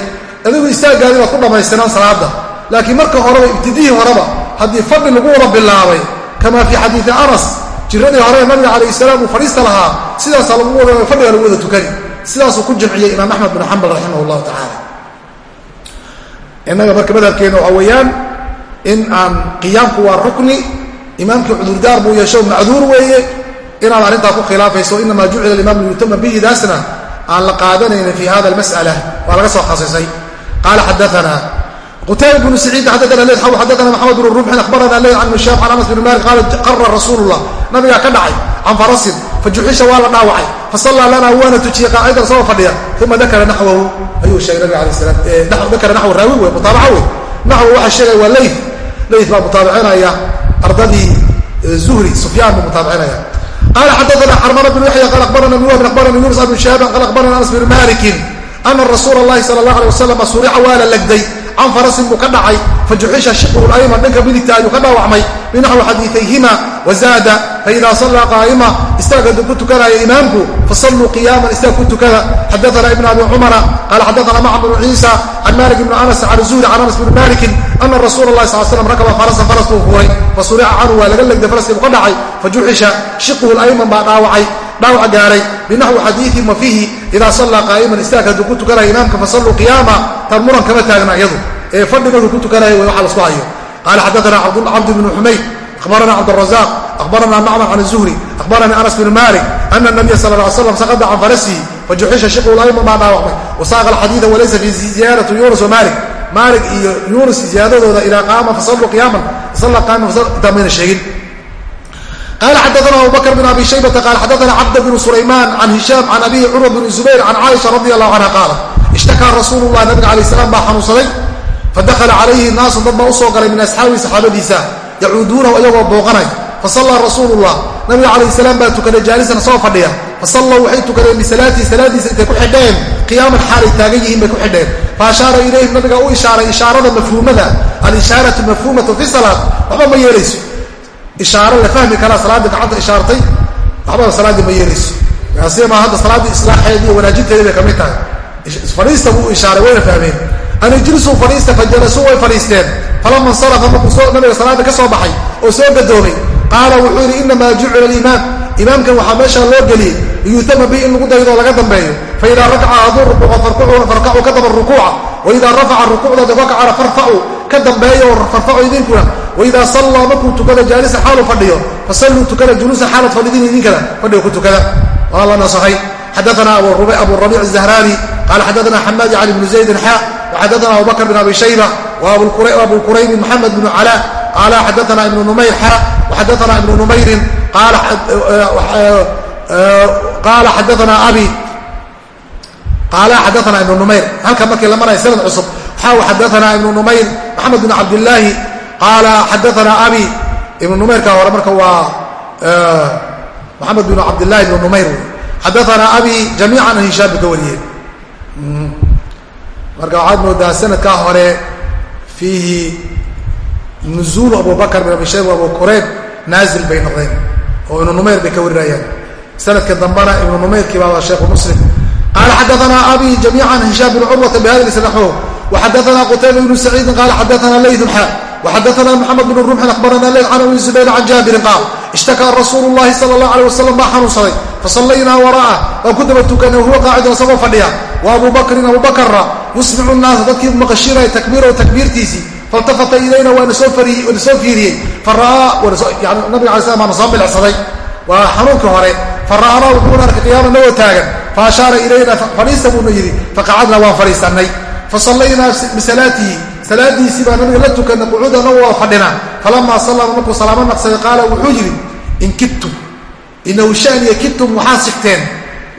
Adigu istaaggaadii baad ku dhammaystiraan salaada laakiin marka horeba ibtidihii horeba haddii fadhi lagu wada bilaabay kamaa fii xadiidi anas jiradii hore nabiga calayh salaam uu fadhiista lahaa sidaasaa lagu wada fadhiga lagu wada tukani sidaasuu ku jamciyey imaam axmed bin xambal raximah llahu tacaala innaga marka madhabkeena waxaa weeyaan in aan qiyaamku waa rukni imaamkii cudurdaar buu yeesho macduur weeye inaad arrintaa ku khilaafayso inamaa jucila alimaam liyutama bihi daasna aan la qaadanaynin fi hada almas'ala waa laga soo khasisay. Qaala xadaana qutayba bnu saciid xadana ley xadana maxamed bnu rumxin akhbarana ley can mishaaf can anas bn malik qaala qara rasuulu llah nabigaa ka dhacay can farasin fajuxisha waa la dhaawacay fasallaa lana waana tujiyey qaacidan isagoo fadhiya uma dakara naxwahu ayuu sheegay nabig alay salam dakara naxw raawi wey mutaabaca wey naxwu waxa sheegaya waa ley ley baa mutaabicinaya ardadii zuhri sufyaan buu mutaabicinaya qala xadaana xarmana bn yaxya qaal abarana bn wahbin abarani yunus bn shihaaban qaal abarana anas bn malikin ana rasuula lahi sal la alay wasalam surica waa la legday can farasin buu ka dhacay fajuxisha shiqhu layman dhanka midigta ayuu ka dhaawacmay. Binaxwi xadiiayhima wazaada faida sallaa qaa'ima istaag hadduu ku tukanaya imaamku fasalluu qiyaaman istaag ku tukada. Xadaana ibn abi cumara qaala xadaana macmar bnu ciisa can malik ibni anas can zuhri can anas bni malikin ana rasuula lahi sal slam rakaba farasan faras buu fuuray fasurica canhu waa laga legday faraskii buu ka dhacay fajuxisha shiqhu layman baa dhaawacay dhaawac gaaray. Binaxwi xadiiin wa fiihi. Idaa sallaa qaa'iman istaag hadduu ku tukanaya imaamka fasalluu qiyaama. Tan muran kama taagna iyadu. Ee fadhi markuu ku tukanaya way waxa lasku hayo. Qaala xadaana cabd bnu xumayd abarana cabdrazaq abarana macmar can zuhri abaranii anas bn malik ana nabiya sal l slam saqada can farasihi fajuxisha shiqulama baa dhaawacmay. Wasaaqa alxadiida walaysa fi ziyaaratu yunus wamalik maalik. Iyo yunus ziyaadadooda idaa qaama fasalluu qiyaaman. Salla qaaman intaa mayna sheegin qala xadaana abubakr bn abi shaybata qaala xadaana cabd bnu sulayman can hishaam can abihi curwa bn zubayr can caaisha radi allahu canha qaalat ishtakaa rasuulu lah nabiga alayh salaam baa xanuunsaday fadakhala calayhi naasun dad baa u soo galay min asxaabihi saxaabadiisa yacuuduunahu ayagoo booqanay fasallaa rasuulullah nabiga calayh salaam baa tukaday jaalisan soo fadhiya fasallaw waxay tukadeen bisalaatii salaadiisa intay ku xidheen qiyaaman xaalay taagan yihiin bay ku xidheen fa ashaara ilayhim nabiga u ishaaray ishaarada mafhuumada alishaaratu mafhuumatu fi ma yeelayso ishaaro la fahmi karaa salaaddii gacanta ishaartay waxbaba salaaddii ma yeelayso asimaa hadda salaaddii islaaxeedii iyo wanaajinteedii bay ka mid tahay. Fadhiista buu ishaaray wayna fahmeen. An ijlisuu fadhiista fajalasuu way fadhiisteen. Falama insarafa markuu nabiga salaada ka soo baxay oo soo gadoomay qaala wuxuu yidhi inamaa jucila alimaam imaamkan waxaa meeshaa loo geliyey liyutama bihi in lagu daydo laga dambeeyo. Faidaa rakaca hadduu rukuuco farkacuu ka daba rukuuca. Waidaa rafaca rukuucda dakacana farfacuu ka dambeeya oo farfacu idinkuna waidaa sallaa markuu tukado jaalisa xaalu fadhiyo fasalluu tukada juluusan xaalad fadhidin idinkana fadhiga ku tukada waa la nasahay xadaana abu rabiic الزahraani qala xadaana xamaad cali bnu zaydin xa وxadaana abu bakr bn abi shayba وabu quraybi mxamed bn cala qala xadaana ibnu numayr xa وxadaana ibnu numayrin qaala xadaana abi qaala xadaana ibnu numayr halka markii la maraya sanad cusub xa xadaana ibnu numayr maxamed bn cabdillaahi qaala xadaana abi ibnu numayrka hore marka waa maxamed bn cabdillahi ibnu numayr xadaana abi jamiican an hishaam ka wariyeen marka waxaad moodaa sanadkaa hore fiihi nuzuulu abu bakr bin abi shayba abu kurayb naazil bay noqdeen oo ibnu numayr bay ka warinayaan sanadka dambena ibnu numayrkii baa sheekhu muslim qaala xadaana abi jamiican hishaam bn curwata bihada isnaxo waxadaana qutayba ibnu saciidin qaala xadaana laythun xa waxadaana moxamed bn rumxin akhbarana leyl can abi zubayr can jaabirin qaal ishtakaa rasuulu llahi sala allah alay wasalam baa xanuunsaday fasallaynaa wara'ah waan ku daba tukanay wahuwa qaacidun isagoo fadhiya wa abu bakrin abu bakarra yusmicu nnaasa dadkii maqashiinaya takbiirahu takbiirtiisii faltafata ilayna waana soo fiiriyey nabiga alay slam baana soo bilicsaday waa xanuunkii hore fara'anaa wuxuuna arkay qiyaama nagoo taagan fa ashaara ilayna fadhiista buuna yidhi faqacadna waan fadhiisannay fasallaynaa bisalaatihi salaadiisii baa nabiga la tukanay qucuuda nagu waa fadhina. Falamaa sallama markuu salaamo naqsaday qaala wuxuu yidhi in kidtum inahu shaniya kidtum waxaa sigteen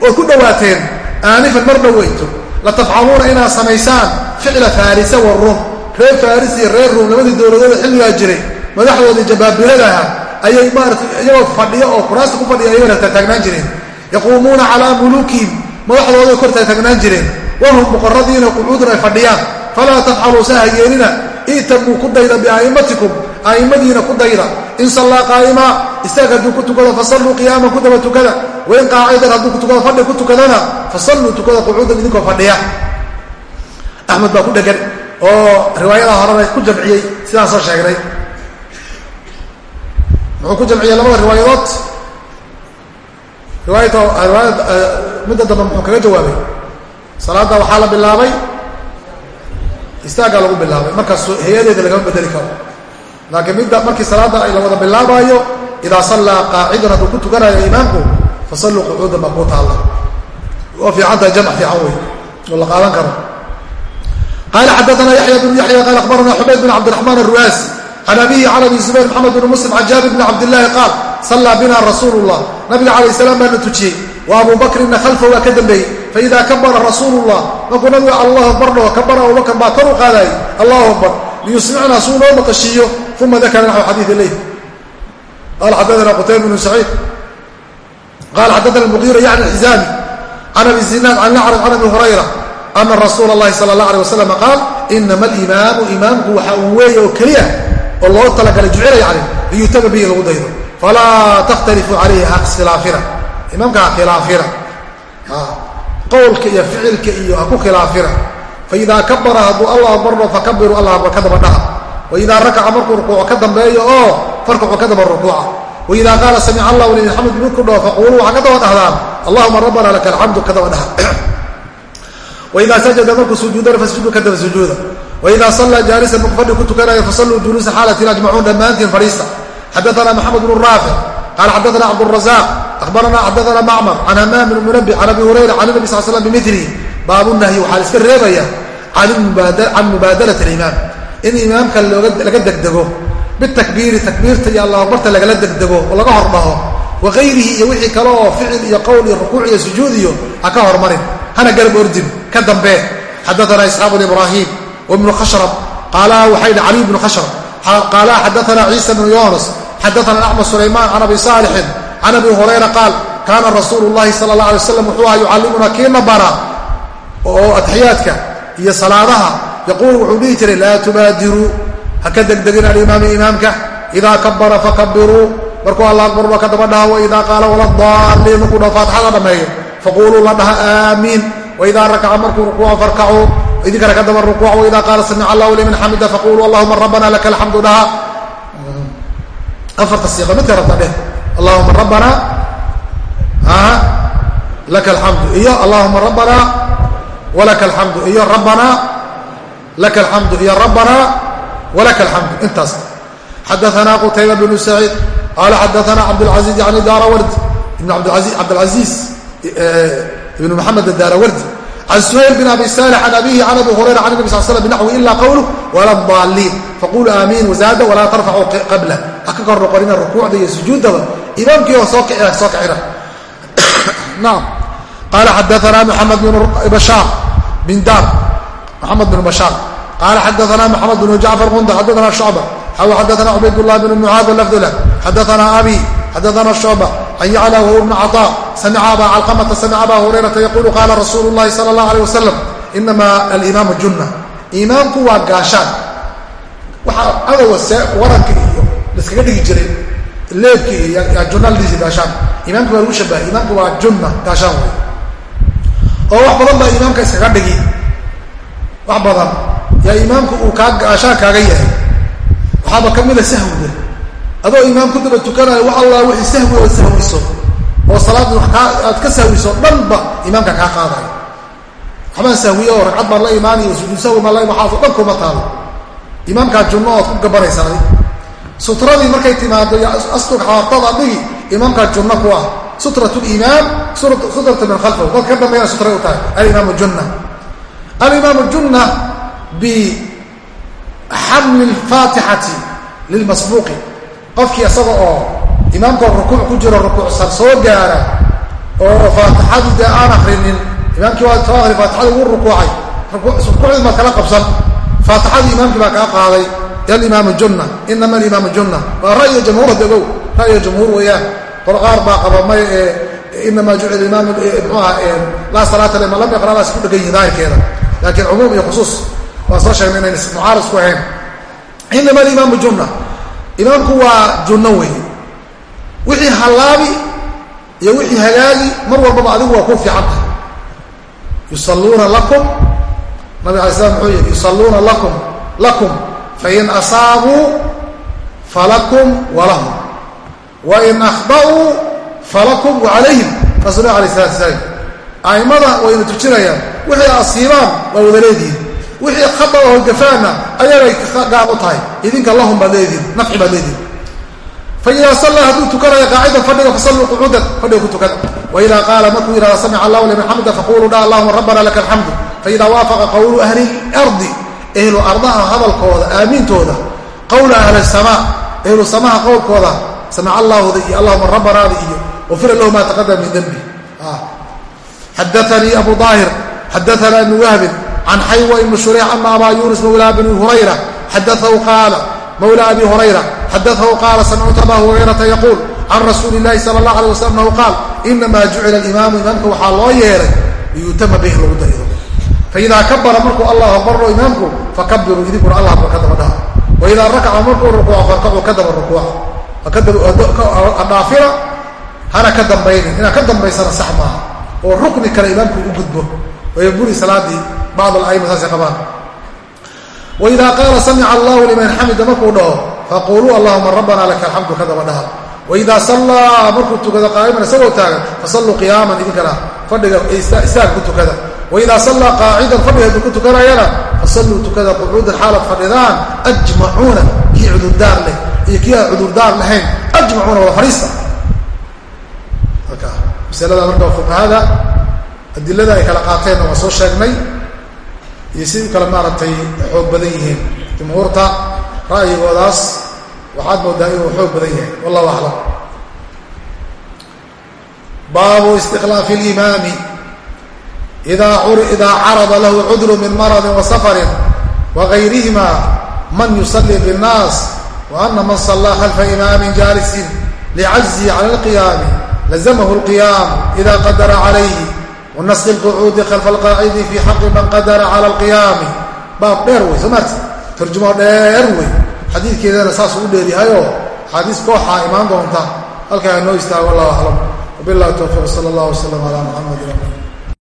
ood ku dhowaateen aanifan mar dhoweyto latafcaluuna inaad samaysaan ficla farisa wa ruum. Reer faris iyo reer ruum labadii dowladooda xilligaa jiray madaxdoodii jabaabiradaha ayay maarata iyagoo fadhiyo oo kuraasta ku fadhiya ayagana taagtaagnaan jireen. Yaquumuuna calaa muluukihim madaxdooday kor taagtaagnaan jireen wahum muqaradiina qucuudun ay fadhiyaan falaa tafcaluu saha yeelina itamuu ku dayda bia'immatikum a'immadiina ku dayda in sallaa qaa'ima istaag hadduu ku tukado fasalluu qiyaaman ku daba tukada wain qaacidan hadduu ku tukado fadhi ku tukadana fasalluu tukada qucuudan idinkoo fadhiya axmed baa ku dhegan oo riwaayada horena ku jamciyey sidaan soo sheegnay muxuu ku jamciyey labada riwaayadood riwaayata riwaayad midda dambe muxuu kaga jawaabay salaadda waxaa la bilaabay istaaggaa lagu bilaabay. Markaas hay'adeeda lagama bedeli karo. Laakiin midda markii salaadda la wada bilaabaayo idaa sallaa qaacidan hadduu ku tukanayo imaamku fasalluu qucuudan baa waa fiican tahay jamc fiican wey oo la qaadan karo. Qaala xadaana yaxya bnu yaxya qaala akhbarana xumayd bn cabdiraxmaan aruaasi can abihi can abi zubayr maxamed bn muslim can jaabir bni cabdillaahi qaal sallaa bina rasuulu llah nabiga calayh salaam baana tujiyey. Wa abu bakrina khalfa waa ka dambeeyey faida kabara rasuulu llah markuu nabiga allahu akbar dhaho kabara abubakr baa kor u qaadaayey allahu akbar liyusmicna suu noo maqashiiyo uma dakara naxw xadiid leyl qala xadaana qutayba bnu saciid qala xadaana mugiira yacni xizaami can abi zinaad can lacraj can abi hurayra ana rasuula اllahi sala اllah alيه wasalam qaal inama alimaamu imaamku waxa uu weeye oo keliya oo loo talagalay jucila yani liyutama bihi lagu daydo falaa takhtalifu calayhi ha iskhilaafina imaamka ha khilaafina qowlka iyo ficilka iyo ha ku khilaafina. Faidaa kabara hadduu allah akbarno fakabiru akbar ka daba dhaha waidaa rakaca markuu rukuuco ka dambeeyo oo farkacu ka daba rukuuca. Waidaa qaala samica allahu liman xamid midku dhaho faquuluu waxaa ka daba dhahdaan. Allahuma rabbana laka alxamdu ka daba dhaha waidaa sajada markuu sujuudana fasjudu ka daba sujuuda. Waidaa sallaa jaalisan markuu fadhi ku tukanaya fasalluu juluusa xaalatin ajmacuun dhammaantiin fadhiista. Xadaana maxamed bnu raafic qaala xadaana cabdurazaq ahbarana xadaana macmar can hamaam bn munabi can abi hurayra can nabi sal slam bimilihi baabunahyi waxaa la iska reebaya can mubaadalat alimaam in imaamka laga degdego bitakbiiri takbiirta iyo allah akbarta lagala degdego oo laga hordhaho waayrihi iyo wixii kale oo ficil iyo qowl iyo rukuuc iyo sujuud iyo ha ka hormarin hana garab ordin ka dambe xadaana isxaaq bn ibraahim wibnu khashrab qaala waxay dhi caliy bnu khashrab qaala xadaana ciisa bnu yunus xadaana axmed sulaymaan can abi saalixin can abi hurayra qaal kaana rasuulu llahi sala allah alay waslam wuxuu aha yucallimuna kiina bara oo atxiyaadka iyo salaadaha yaquulu wuxuu dhihi jiray laa tubaadiruu ha ka degdegin alimaami imaamka idaa kabara fakabiruu markuu alla akbar waa ka daba dhaha waidaa qaala waladaalliin markuu dhaho faatixada dhammeeyo faquluu la dhaha aamiin waidaa rakaca markuu rukuuca farkacuu idinkana ka daba rukuuc waidaa qaala samica allahu liman xamida faquluu allahuma rabbana laka alxamdu dhaha afarta siiqa midka rabta dheh allahuma rabbana laka alxamdu iyo allahuma rabbana walaka alxamdu iyo rabbana laka alxamdu iyo rabbana walaka alxamdu intaas xadaana qutayba bnu saciid qaala xadaana cabdاlcaziiz yani daraward ibn cabdاlcaziiz ibn maxamed adarawardi can suhayl bin abi salix can abihi can abi hurayra can nabi sal slam binaxwi ila qowluh wala daaliin faquluu aamiin wazaada walaa tarfacuu qabla ha ka kor noqonina rukuucda iyo sujuuddaba imaamkii oo soo soo kicina naam qaala xadaana maxamed bn bashaar bin dar maxamed bn bashaar qaala xadaana maxamed bn jacfar qunda xadaana shucba aw xadaana cubaydullah bn mucaad lafdu lah xadaana abi xadaana shucba an yacla wahuwa bnu caطaa samica aba calqamata samica aba hurayrata yaquulu qaala rasuulu llahi sala allah alيh wasalam inama alimaamu junna imaamku waa gaashaan waxaa adowga see waranka iyo laiskaga dhigi jiray leebki iyo junna la dhihi gaashaan imaamka waa lagu shabahay imaamku waa junna gaashaan wey oo wax badan baa imaamka iskaga dhigi wax badan yaa imaamku uu kaa gaashaan kaaga yahay waxaaba ka mida sahwiga adoo imaam ku daba tukanayo wax allah wixii sahwi oo sahwiso oo salaadda aad ka sahwiso dhanba imaamka kaa qaadayo waxbaan sahwiye oo ragcad baan la imaanaya sujuud sahwi baan la waxaaso dhan kuma taalo. Imaamkaa junno ood ku gabanaysaa adi sutradii markay timaado asturka xaartada dhigi imaamkaa junno ku ah. Sutrat limaam sutrata min khalfahu dadka ka dambeeyana sutray u tahay alimaamu junna. Alimaamu junna bixamli lfaatixati lilmasbuuqi qofkii isaga oo imaamkoo rukuuc ku jiro rukuucsan soo gaara oo faatixadii dee aan akrinin imaamkii waa soo akri faatixadii wuu rukuucay rukuucdii maad kala qabsan. Faatixadii imaamkii baa kaa qaaday alimaamu junna inama alimaamu junna waa ra'yiga jamhuura degow ra'yiga jamhuur weeyaan. Qor qaar baa qaba may ee inamaa jucila imaam mxuaha laa salaata liman lam yaqra baas ku dhegan yihiin daahirkeeda laakiin cumuum iyo khusuus waan soo sheegnay inayn mucaaris ku ahayn. Inama alimaamu junna imaamku waa junno weeye wixii hallaabi iyo wixii hagaagi mar walbaba adigu waa ku fiican tahay. Yusalluuna lakum nabig alay slam muxuu yihi yusalluuna lakum lakum fain asaabuu falakum walahum wain akhda'uu falakum wacalayhim rasuul lah alay salatu salaam. A'immada wayna tujinayaan wixii asiibaan waa wada wixii khada oo gafaana ayagay gaar u tahay. Idinka lahum baad leedihin nafci baad leedihin faidaa sallaa hadduu tukanayo qaacidan fadhiga fasalluu qucuudan fadhiga ku tukada. Waidaa qaala markuu yidhahda samica allahu liman xamida faquluu dha allahuma rabbana laka alxamdu. Faidaa waafaqa qowlu ahli lardi ehlu ardaha hadalkooda aamiintooda qowla ahli samaa ehlu samaha qowlkooda samica allahuda iyo allahuma rabbanaada iyo wafira lahu ma taqadama min dembi xadaanii abu daahir xadaana ibnu wahbin can xaywa ibni shureyx ana abaa yuunus mawlaa bni hurayra xadaahu qaala mawla abi hurayra xadaahu qaala samictu aba hurayrata yaquul can rasuuli اllahi sala اllah alay waslam annahu qaal inamaa jucila alimaamu imaamka waxaa loo yeeray liyutama bih lagu daydo faidaa kabara markuu allah akbarno imaamku fakabiruu idinkuna allah akbar ka daba dhaha waidaa rakaca markuu rukuuco farkacuu ka daba rukuuca hadhaafina hana ka dambaynin inaad ka dambaysana sax maaha oo rukni kale imaamku u gudbo way buri salaadii bacd ala'ima saasay qabaan waidaa qaala samica allahu liman xamida markuu dhaho faquluu allahuma rabbana laka alxamdu ka daba dhaha waidaa sallaa markuu tukado qaa'iman isagoo taagan fasalluu qiyaaman idinkana fadhiga istaag ku tukada waidaa sallaa qaacidan fadhiga hadduu ku tukanayana fasalluu tukada qucuudan xaalad fadhidaan ajmacuuna kii cudurdaar leh iyo kii aan cudurdaar lahayn ajmacuuna wada fadhiista masalada marka fuqahada adilada ay kala qaateenna waan soo sheegnay iyo si kale maaragtay xoog badan yihiin jumhuurta ra'yigoodaas waxaad moodaa inuu xoog badan yahay wallahu aclam baabu istiklaafi اlimaami idaa carada lahu cudru min maradi wasafarin wagayrihima man yusalii biاnnaas wa ana man salaa khalfa imaamin jaalisin licajzihi cala اlqiyaami lazamahu اlqiyaam ida qadara calayhi wanaski اlqucuudi khalfa alqaacidi fi xaqi man qadara cala اlqiyaami baab dheer wey soo maarti tarjumo dheer wey xadiidkeedana saasuu u dheeryahayoo axaadiis kooxaa imaan doonta halkaa inoo istaago allahu aclam wabilahi towfiiq sala allah wasalam calaa muxamadi